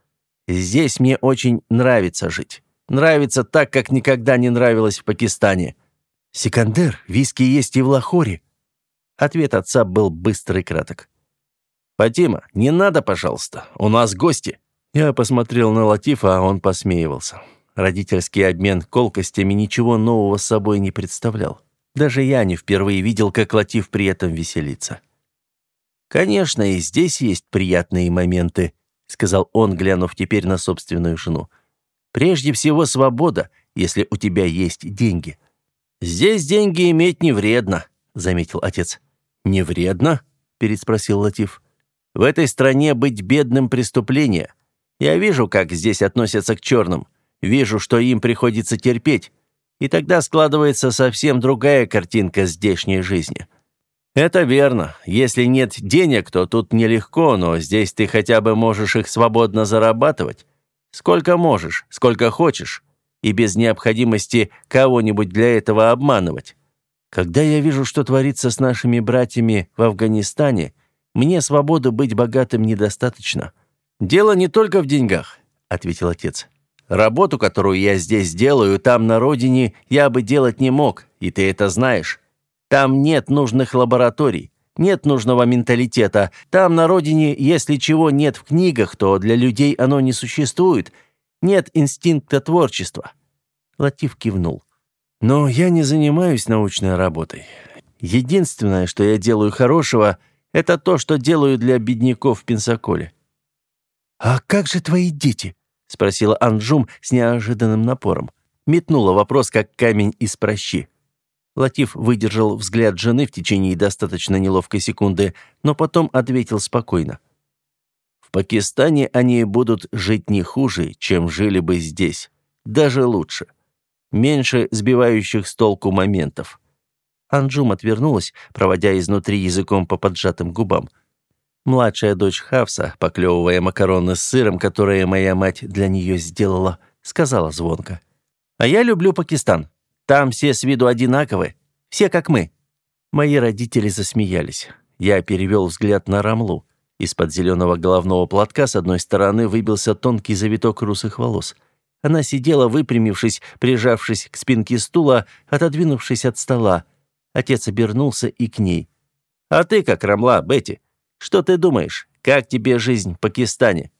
Speaker 1: «Здесь мне очень нравится жить. Нравится так, как никогда не нравилось в Пакистане». «Секандер, виски есть и в Лахоре». Ответ отца был быстрый и краток. «Фатима, не надо, пожалуйста. У нас гости». Я посмотрел на Латифа, а он посмеивался. Родительский обмен колкостями ничего нового с собой не представлял. Даже я не впервые видел, как Латиф при этом веселится. «Конечно, и здесь есть приятные моменты», — сказал он, глянув теперь на собственную жену. «Прежде всего свобода, если у тебя есть деньги». «Здесь деньги иметь не вредно», — заметил отец. «Не вредно?» — переспросил Латиф. В этой стране быть бедным преступление. Я вижу, как здесь относятся к черным. Вижу, что им приходится терпеть. И тогда складывается совсем другая картинка здешней жизни. Это верно. Если нет денег, то тут нелегко, но здесь ты хотя бы можешь их свободно зарабатывать. Сколько можешь, сколько хочешь. И без необходимости кого-нибудь для этого обманывать. Когда я вижу, что творится с нашими братьями в Афганистане – мне свободы быть богатым недостаточно. Дело не только в деньгах, ответил отец. Работу, которую я здесь делаю, там на родине я бы делать не мог, и ты это знаешь. Там нет нужных лабораторий, Нет нужного менталитета. Там, на родине, если чего нет в книгах, то для людей оно не существует. Нет инстинкта творчества». Латиф кивнул. «Но я не занимаюсь научной работой. Единственное, что я делаю хорошего, это то, что делаю для бедняков в Пенсаколе». «А как же твои дети?» — спросила Анджум с неожиданным напором. Метнула вопрос, как камень из прощи. Латиф выдержал взгляд жены в течение достаточно неловкой секунды, но потом ответил спокойно. «В Пакистане они будут жить не хуже, чем жили бы здесь. Даже лучше. Меньше сбивающих с толку моментов». Анджум отвернулась, проводя изнутри языком по поджатым губам. Младшая дочь Хавса, поклевывая макароны с сыром, которые моя мать для нее сделала, сказала звонко. «А я люблю Пакистан. Там все с виду одинаковы. Все как мы». Мои родители засмеялись. Я перевел взгляд на Рамлу. Из-под зеленого головного платка с одной стороны выбился тонкий завиток русых волос. Она сидела, выпрямившись, прижавшись к спинке стула, отодвинувшись от стола. Отец обернулся и к ней. «А ты как, Рамла, Бетти? Что ты думаешь? Как тебе жизнь в Пакистане?»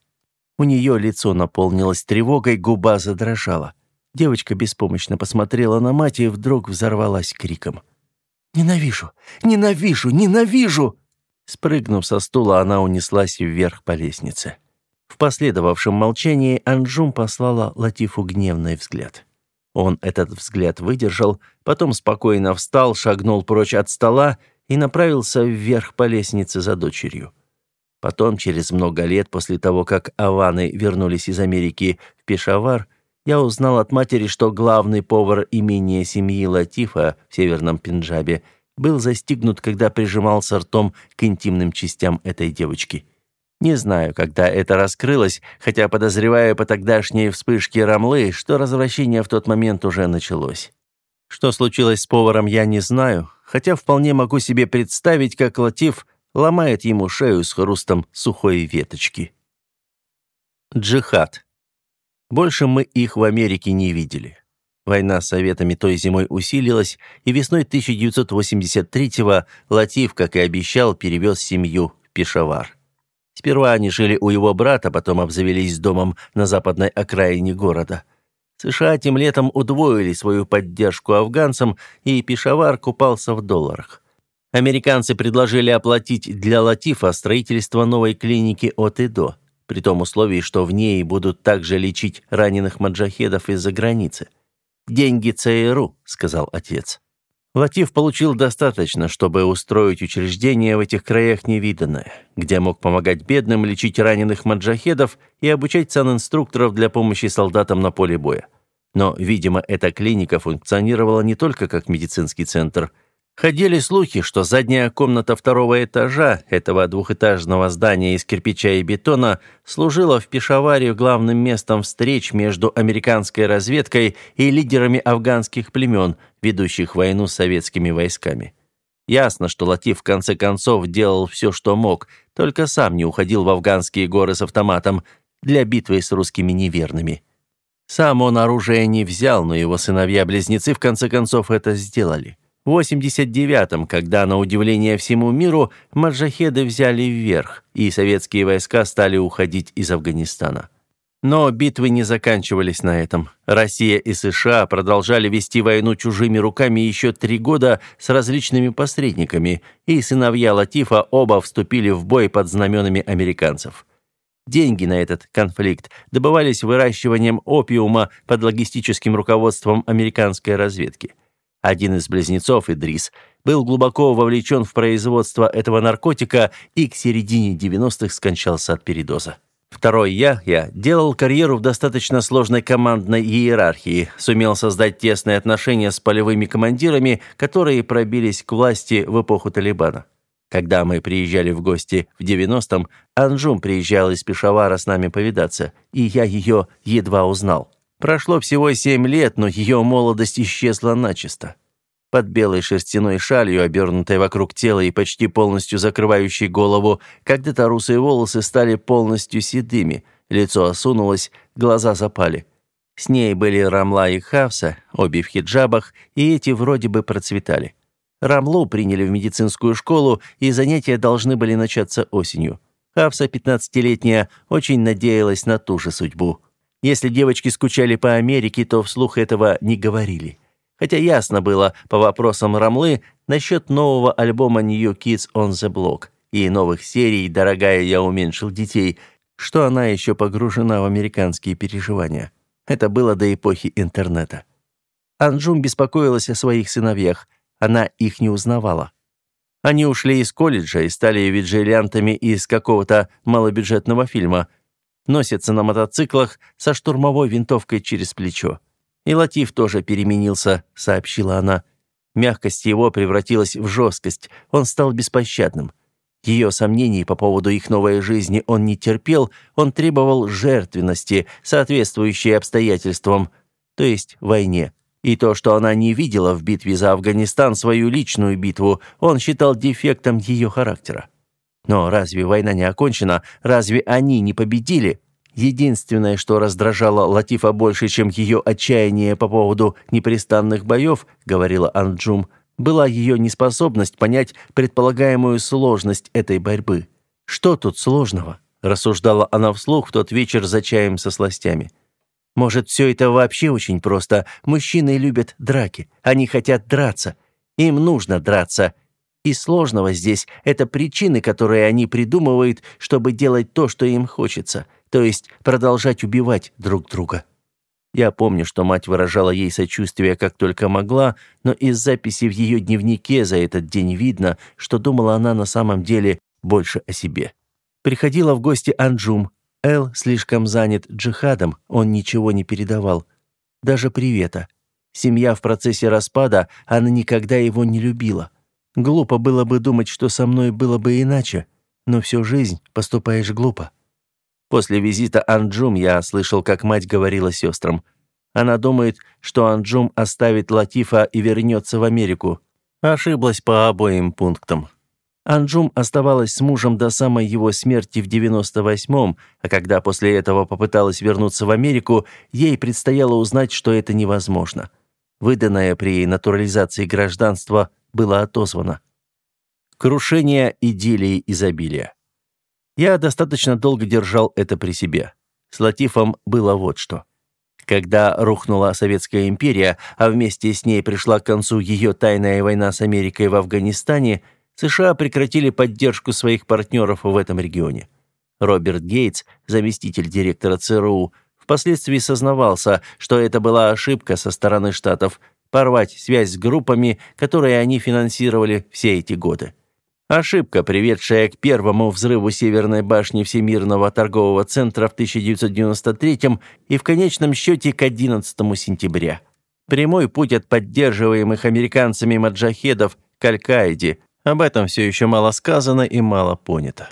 Speaker 1: У нее лицо наполнилось тревогой, губа задрожала. Девочка беспомощно посмотрела на мать и вдруг взорвалась криком. «Ненавижу! Ненавижу! Ненавижу!» Спрыгнув со стула, она унеслась вверх по лестнице. В последовавшем молчании Анджум послала Латифу гневный взгляд. Он этот взгляд выдержал, потом спокойно встал, шагнул прочь от стола и направился вверх по лестнице за дочерью. Потом, через много лет после того, как Аваны вернулись из Америки в Пешавар, я узнал от матери, что главный повар имения семьи Латифа в северном Пенджабе был застигнут, когда прижимался ртом к интимным частям этой девочки. Не знаю, когда это раскрылось, хотя подозреваю по тогдашней вспышке рамлы, что развращение в тот момент уже началось. Что случилось с поваром, я не знаю, хотя вполне могу себе представить, как Латиф ломает ему шею с хрустом сухой веточки. Джихад. Больше мы их в Америке не видели. Война с Советами той зимой усилилась, и весной 1983-го Латиф, как и обещал, перевез семью в Пешавар. Сперва они жили у его брата, потом обзавелись домом на западной окраине города. США тем летом удвоили свою поддержку афганцам, и Пешавар купался в долларах. Американцы предложили оплатить для Латифа строительство новой клиники от и до при том условии, что в ней будут также лечить раненых маджахедов из-за границы. «Деньги ЦРУ», — сказал отец. Латиф получил достаточно, чтобы устроить учреждение в этих краях невиданное, где мог помогать бедным, лечить раненых маджахедов и обучать санинструкторов для помощи солдатам на поле боя. Но, видимо, эта клиника функционировала не только как медицинский центр – Ходили слухи, что задняя комната второго этажа этого двухэтажного здания из кирпича и бетона служила в Пешаваре главным местом встреч между американской разведкой и лидерами афганских племен, ведущих войну с советскими войсками. Ясно, что Латиф в конце концов делал все, что мог, только сам не уходил в афганские горы с автоматом для битвы с русскими неверными. Сам он оружие не взял, но его сыновья-близнецы в конце концов это сделали. В 89-м, когда, на удивление всему миру, маджахеды взяли вверх, и советские войска стали уходить из Афганистана. Но битвы не заканчивались на этом. Россия и США продолжали вести войну чужими руками еще три года с различными посредниками, и сыновья Латифа оба вступили в бой под знаменами американцев. Деньги на этот конфликт добывались выращиванием опиума под логистическим руководством американской разведки. Один из близнецов, Идрис, был глубоко вовлечен в производство этого наркотика и к середине 90-х скончался от передоза. Второй я, я делал карьеру в достаточно сложной командной иерархии, сумел создать тесные отношения с полевыми командирами, которые пробились к власти в эпоху Талибана. Когда мы приезжали в гости в 90-м, Анжум приезжал из Пешавара с нами повидаться, и я ее едва узнал. Прошло всего семь лет, но ее молодость исчезла начисто. Под белой шерстяной шалью, обернутой вокруг тела и почти полностью закрывающей голову, когда-то русые волосы стали полностью седыми, лицо осунулось, глаза запали. С ней были Рамла и Хавса, обе в хиджабах, и эти вроде бы процветали. Рамлу приняли в медицинскую школу, и занятия должны были начаться осенью. Хавса, 15-летняя, очень надеялась на ту же судьбу. Если девочки скучали по Америке, то вслух этого не говорили. Хотя ясно было по вопросам Рамлы насчет нового альбома New Kids on the Block и новых серий «Дорогая, я уменьшил детей», что она еще погружена в американские переживания. Это было до эпохи интернета. Анджум беспокоилась о своих сыновьях. Она их не узнавала. Они ушли из колледжа и стали виджелянтами из какого-то малобюджетного фильма. Носятся на мотоциклах со штурмовой винтовкой через плечо. И Латиф тоже переменился, сообщила она. Мягкость его превратилась в жесткость, он стал беспощадным. Ее сомнений по поводу их новой жизни он не терпел, он требовал жертвенности, соответствующей обстоятельствам, то есть войне. И то, что она не видела в битве за Афганистан свою личную битву, он считал дефектом ее характера. Но разве война не окончена? Разве они не победили? Единственное, что раздражало Латифа больше, чем ее отчаяние по поводу непрестанных боев, говорила Анджум, была ее неспособность понять предполагаемую сложность этой борьбы. «Что тут сложного?» – рассуждала она вслух в тот вечер за чаем со сластями. «Может, все это вообще очень просто. Мужчины любят драки. Они хотят драться. Им нужно драться. И сложного здесь – это причины, которые они придумывают, чтобы делать то, что им хочется, то есть продолжать убивать друг друга». Я помню, что мать выражала ей сочувствие как только могла, но из записи в ее дневнике за этот день видно, что думала она на самом деле больше о себе. Приходила в гости Анджум. Эл слишком занят джихадом, он ничего не передавал. Даже привета. Семья в процессе распада, она никогда его не любила. Глупо было бы думать, что со мной было бы иначе, но всю жизнь поступаешь глупо. После визита Анджум я слышал, как мать говорила сестрам. Она думает, что Анджум оставит Латифа и вернется в Америку. Ошиблась по обоим пунктам. Анджум оставалась с мужем до самой его смерти в 98-м, а когда после этого попыталась вернуться в Америку, ей предстояло узнать, что это невозможно. Выданное при натурализации гражданства было отозвано. Крушение идиллии изобилия. Я достаточно долго держал это при себе. С Латифом было вот что. Когда рухнула Советская империя, а вместе с ней пришла к концу ее тайная война с Америкой в Афганистане, США прекратили поддержку своих партнеров в этом регионе. Роберт Гейтс, заместитель директора ЦРУ, впоследствии сознавался, что это была ошибка со стороны Штатов порвать связь с группами, которые они финансировали все эти годы. Ошибка, приведшая к первому взрыву Северной башни Всемирного торгового центра в 1993 и в конечном счете к 11 сентября. Прямой путь от поддерживаемых американцами маджахедов к Аль-Каиде. Об этом все еще мало сказано и мало понято.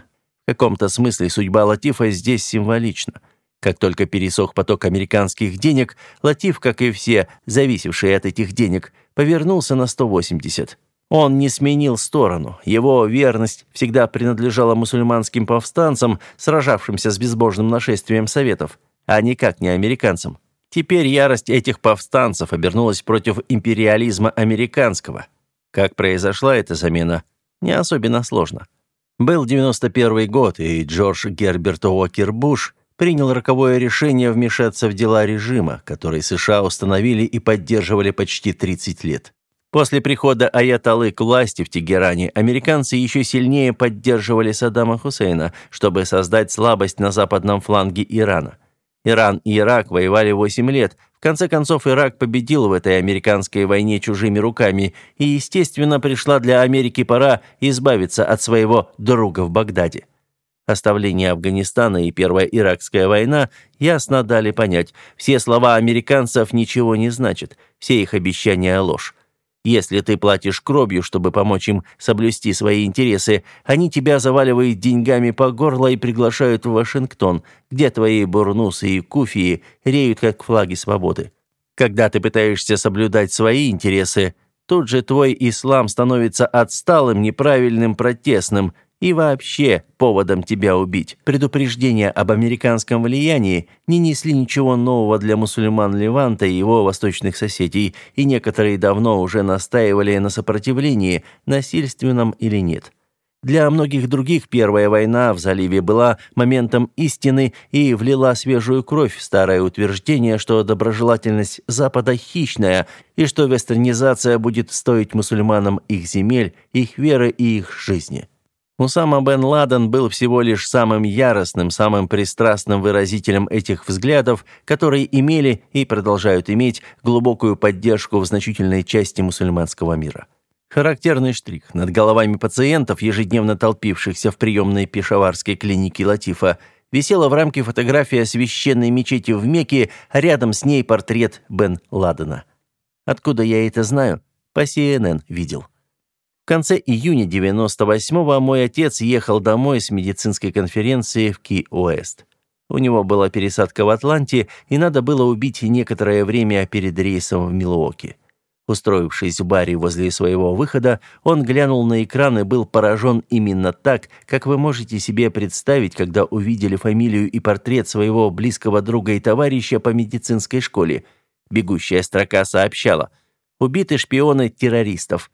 Speaker 1: В каком-то смысле судьба Латифа здесь символична. Как только пересох поток американских денег, Латиф, как и все, зависевшие от этих денег, повернулся на 180. Он не сменил сторону. Его верность всегда принадлежала мусульманским повстанцам, сражавшимся с безбожным нашествием Советов, а никак не американцам. Теперь ярость этих повстанцев обернулась против империализма американского. Как произошла эта замена, не особенно сложно. Был 91 год, и Джордж Герберт Уокер Буш принял роковое решение вмешаться в дела режима, который США установили и поддерживали почти 30 лет. После прихода Аятоллы к власти в Тегеране американцы еще сильнее поддерживали Саддама Хусейна, чтобы создать слабость на западном фланге Ирана. Иран и Ирак воевали 8 лет. В конце концов, Ирак победил в этой американской войне чужими руками, и, естественно, пришла для Америки пора избавиться от своего друга в Багдаде. Оставление Афганистана и Первая Иракская война ясно дали понять, все слова американцев ничего не значат, все их обещания – ложь. Если ты платишь кровью, чтобы помочь им соблюсти свои интересы, они тебя заваливают деньгами по горло и приглашают в Вашингтон, где твои бурнусы и куфии реют, как флаги свободы. Когда ты пытаешься соблюдать свои интересы, тут же твой ислам становится отсталым, неправильным, протестным, И вообще, поводом тебя убить, предупреждения об американском влиянии не несли ничего нового для мусульман Леванта и его восточных соседей, и некоторые давно уже настаивали на сопротивлении, насильственном или нет. Для многих других Первая война в заливе была моментом истины и влила свежую кровь в старое утверждение, что доброжелательность Запада хищная и что вестернизация будет стоить мусульманам их земель, их веры и их жизни. Усама бен Ладен был всего лишь самым яростным, самым пристрастным выразителем этих взглядов, которые имели и продолжают иметь глубокую поддержку в значительной части мусульманского мира. Характерный штрих. Над головами пациентов, ежедневно толпившихся в приемной пешаварской клинике Латифа, висела в рамке фотография священной мечети в Мекке, а рядом с ней портрет Бен Ладена. Откуда я это знаю? По CNN видел. В конце июня 98-го мой отец ехал домой с медицинской конференции в Ки-Уэст. У него была пересадка в Атланте, и надо было убить некоторое время перед рейсом в Милуоки. Устроившись в баре возле своего выхода, он глянул на экран и был поражен именно так, как вы можете себе представить, когда увидели фамилию и портрет своего близкого друга и товарища по медицинской школе. Бегущая строка сообщала «Убиты шпионы террористов».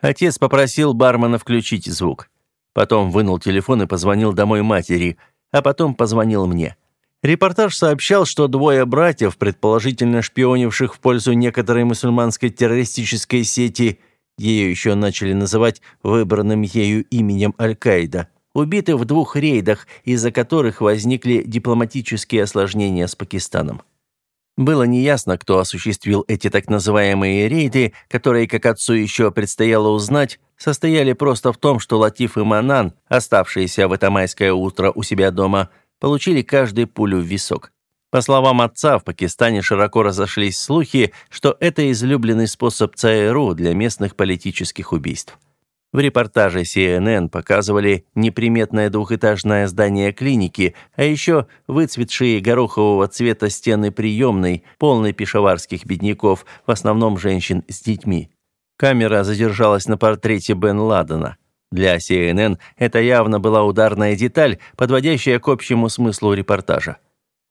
Speaker 1: Отец попросил бармена включить звук. Потом вынул телефон и позвонил домой матери, а потом позвонил мне. Репортаж сообщал, что двое братьев, предположительно шпионивших в пользу некоторой мусульманской террористической сети, ее еще начали называть выбранным ею именем Аль-Каида, убиты в двух рейдах, из-за которых возникли дипломатические осложнения с Пакистаном. Было неясно, кто осуществил эти так называемые рейды, которые, как отцу еще предстояло узнать, состояли просто в том, что Латиф и Манан, оставшиеся в это майское утро у себя дома, получили каждый пулю в висок. По словам отца, в Пакистане широко разошлись слухи, что это излюбленный способ ЦРУ для местных политических убийств. В репортаже CNN показывали неприметное двухэтажное здание клиники, а еще выцветшие горохового цвета стены приемной, полной пешаварских бедняков, в основном женщин с детьми. Камера задержалась на портрете Бен Ладена. Для CNN это явно была ударная деталь, подводящая к общему смыслу репортажа.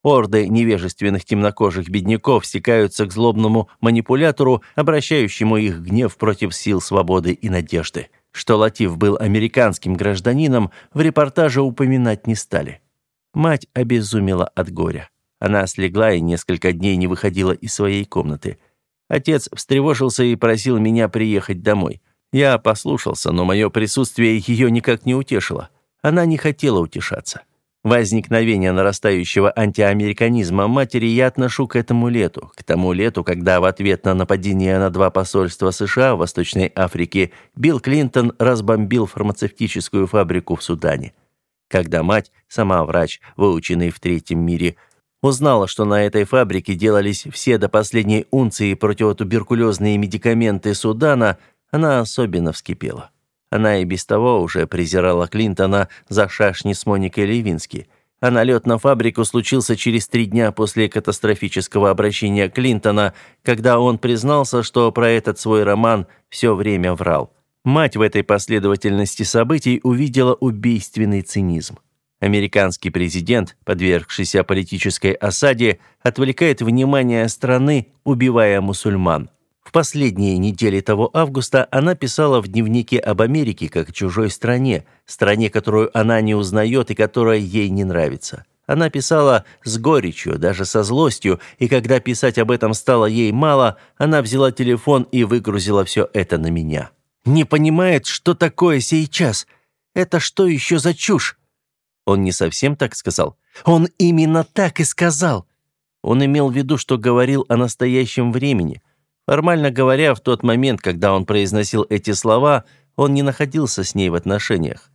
Speaker 1: Орды невежественных темнокожих бедняков стекаются к злобному манипулятору, обращающему их гнев против сил свободы и надежды. Что Латиф был американским гражданином, в репортаже упоминать не стали. Мать обезумела от горя. Она слегла и несколько дней не выходила из своей комнаты. Отец встревожился и просил меня приехать домой. Я послушался, но мое присутствие ее никак не утешило. Она не хотела утешаться. Возникновение нарастающего антиамериканизма матери я отношу к этому лету, к тому лету, когда в ответ на нападение на два посольства США в Восточной Африке Билл Клинтон разбомбил фармацевтическую фабрику в Судане. Когда мать, сама врач, выученный в третьем мире, узнала, что на этой фабрике делались все до последней унции противотуберкулезные медикаменты Судана, она особенно вскипела. Она и без того уже презирала Клинтона за шашни с Моникой Левински. А налет на фабрику случился через три дня после катастрофического обращения Клинтона, когда он признался, что про этот свой роман все время врал. Мать в этой последовательности событий увидела убийственный цинизм. Американский президент, подвергшийся политической осаде, отвлекает внимание страны, убивая мусульман. В последние недели того августа она писала в дневнике об Америке как чужой стране, стране, которую она не узнает и которая ей не нравится. Она писала с горечью, даже со злостью, и когда писать об этом стало ей мало, она взяла телефон и выгрузила все это на меня. «Не понимает, что такое сейчас. Это что еще за чушь?» Он не совсем так сказал. «Он именно так и сказал». Он имел в виду, что говорил о настоящем времени, Формально говоря, в тот момент, когда он произносил эти слова, он не находился с ней в отношениях.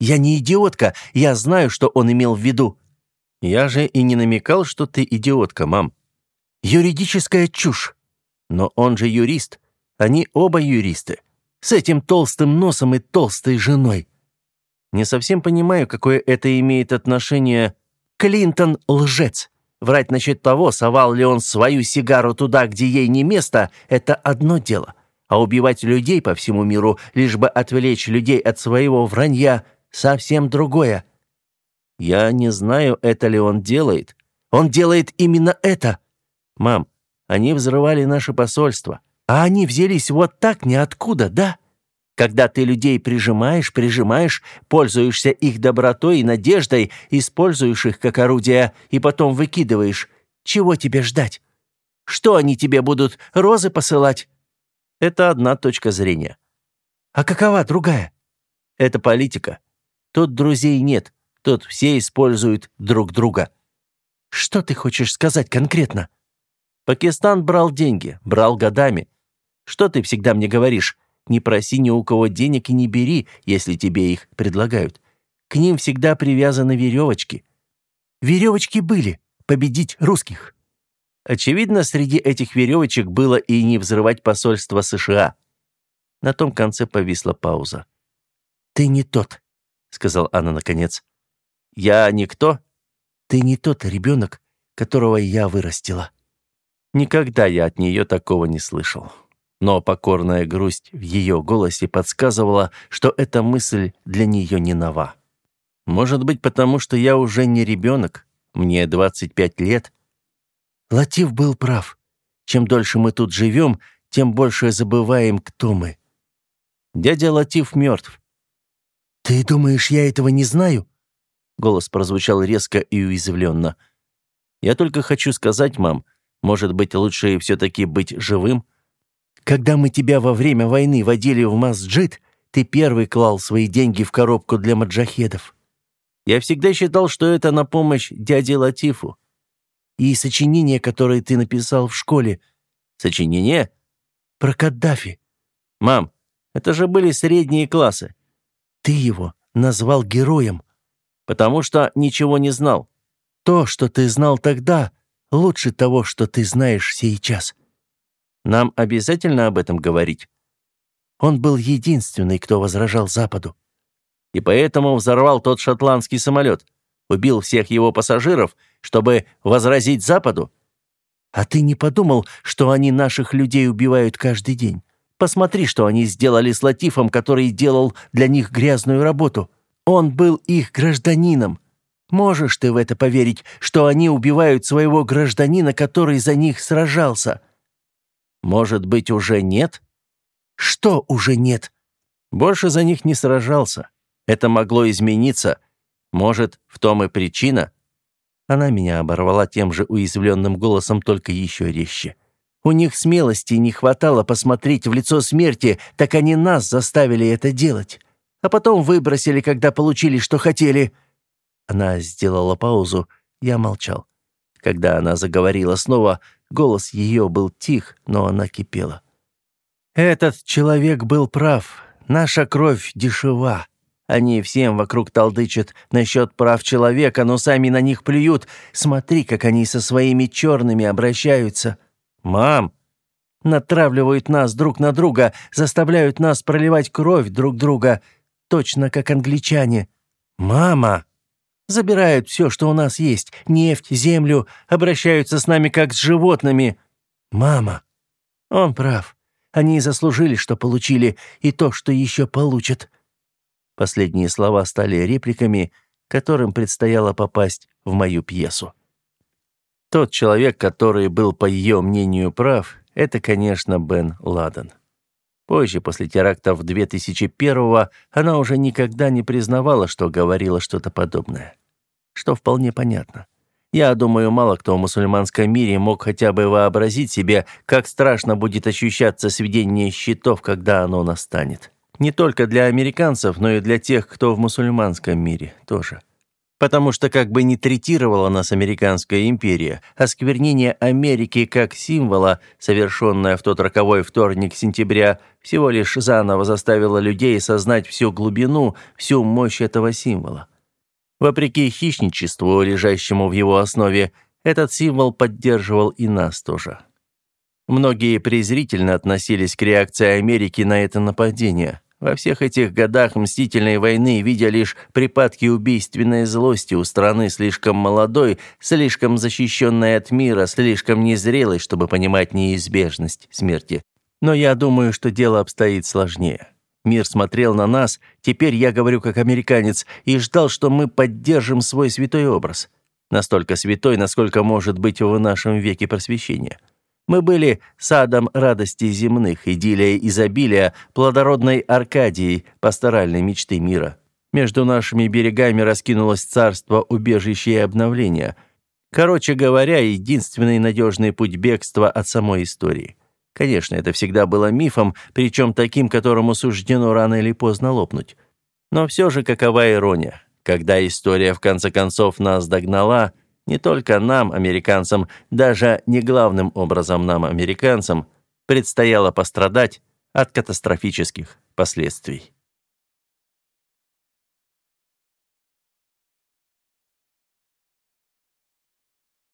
Speaker 1: «Я не идиотка, я знаю, что он имел в виду». «Я же и не намекал, что ты идиотка, мам». «Юридическая чушь». «Но он же юрист. Они оба юристы. С этим толстым носом и толстой женой». «Не совсем понимаю, какое это имеет отношение...» «Клинтон лжец. Врать насчет того, совал ли он свою сигару туда, где ей не место, это одно дело. А убивать людей по всему миру, лишь бы отвлечь людей от своего вранья,
Speaker 2: совсем другое».
Speaker 1: «Я не знаю, это ли он делает».
Speaker 2: «Он делает именно это».
Speaker 1: «Мам, они взрывали наше посольство».
Speaker 2: «А они взялись вот так ниоткуда, да?» Когда ты людей прижимаешь, прижимаешь, пользуешься их добротой и надеждой, используешь их как орудие и потом выкидываешь. Чего тебе ждать? Что они тебе будут, розы посылать?
Speaker 1: Это одна точка зрения.
Speaker 2: А какова другая?
Speaker 1: Это политика. Тут друзей нет, тут все используют друг друга.
Speaker 2: Что ты хочешь сказать конкретно?
Speaker 1: Пакистан брал деньги, брал годами. Что ты всегда мне говоришь? Не проси ни у кого денег и не бери, если тебе их предлагают. К ним всегда привязаны веревочки.
Speaker 2: Веревочки были. Победить русских.
Speaker 1: Очевидно, среди этих веревочек было и не взрывать посольство США. На том конце повисла пауза.
Speaker 2: «Ты не тот», — сказал она наконец.
Speaker 1: «Я никто?»
Speaker 2: «Ты не тот ребенок, которого я вырастила».
Speaker 1: Никогда я от нее такого не слышал. Но покорная грусть в ее голосе подсказывала, что эта мысль для нее не нова. Может быть, потому что я уже не ребенок, мне 25 лет,
Speaker 2: Латиф был прав. Чем дольше мы тут живем, тем больше забываем, кто мы.
Speaker 1: Дядя Латиф мертв.
Speaker 2: «Ты думаешь, я этого не знаю?»
Speaker 1: Голос прозвучал резко и уязвленно. «Я только хочу сказать, мам, может быть, лучше все-таки быть живым?»
Speaker 2: «Когда мы тебя во время войны водили в Масджид, ты первый клал свои деньги в коробку для маджахедов».
Speaker 1: «Я всегда считал, что это на помощь дяде Латифу
Speaker 2: и сочинение, которое ты написал в школе.
Speaker 1: Сочинение?
Speaker 2: Про Каддафи.
Speaker 1: Мам, это же были средние классы.
Speaker 2: Ты его назвал героем.
Speaker 1: Потому что ничего не знал.
Speaker 2: То, что ты знал тогда, лучше того, что ты знаешь сейчас.
Speaker 1: Нам обязательно об этом говорить.
Speaker 2: Он был единственный, кто возражал Западу.
Speaker 1: И поэтому взорвал тот шотландский самолет. Убил всех его пассажиров — чтобы возразить Западу?
Speaker 2: А ты не подумал, что они наших людей убивают каждый день? Посмотри, что они сделали с Латифом, который делал для них грязную работу. Он был их гражданином. Можешь ты в это поверить, что они убивают своего гражданина, который за них сражался?
Speaker 1: Может быть, уже нет?
Speaker 2: Что уже нет?
Speaker 1: Больше за них не сражался. Это могло измениться. Может, в том и причина? Она меня оборвала тем же уязвленным голосом, только еще резче.
Speaker 2: «У них смелости не хватало посмотреть в лицо смерти, так они нас заставили это делать. А потом выбросили, когда получили, что хотели». Она сделала паузу, я молчал. Когда она заговорила снова, голос ее был тих, но она кипела. «Этот человек был прав. Наша кровь дешева. Они всем вокруг толдычат насчет прав человека, но сами на них плюют. Смотри, как они со своими черными обращаются.
Speaker 1: Мам!
Speaker 2: Натравливают нас друг на друга, заставляют нас проливать кровь друг друга, точно как англичане.
Speaker 1: Мама!
Speaker 2: Забирают все, что у нас есть, нефть, землю, обращаются с нами как с животными. Мама! Он прав. Они заслужили, что получили, и то, что еще получат. Последние слова стали репликами, которым предстояло попасть в мою пьесу. Тот человек, который был, по ее мнению, прав, это, конечно, Бен Ладен. Позже, после терактов 2001-го, она уже никогда не признавала, что говорила что-то подобное. Что вполне понятно. Я думаю, мало кто в мусульманском мире мог хотя бы вообразить себе, как страшно будет ощущаться сведение счетов, когда оно настанет. Не только для американцев, но и для тех, кто в мусульманском мире тоже. Потому что как бы ни третировала нас американская империя, осквернение Америки как символа, совершенное в тот роковой вторник сентября, всего лишь заново заставило людей осознать всю глубину, всю мощь этого символа. Вопреки хищничеству, лежащему в его основе, этот символ поддерживал и нас тоже. Многие презрительно относились к реакции Америки на это нападение. Во всех этих годах мстительной войны, видя лишь припадки убийственной злости у страны слишком молодой, слишком защищенной от мира, слишком незрелой, чтобы понимать неизбежность смерти. Но я думаю, что дело обстоит сложнее.
Speaker 1: Мир смотрел на нас, теперь я говорю как американец, и ждал, что мы поддержим свой святой образ. Настолько святой, насколько может быть в нашем веке просвещения. Мы были садом радости земных, идиллия изобилия, плодородной Аркадией, пасторальной мечты мира. Между нашими берегами раскинулось царство убежища и обновления. Короче говоря, единственный надежный путь бегства от самой истории. Конечно, это всегда было мифом, причем таким, которому суждено рано или поздно лопнуть. Но все же какова ирония? Когда история в конце концов нас догнала, не только нам, американцам, даже не главным образом нам, американцам, предстояло пострадать от катастрофических последствий.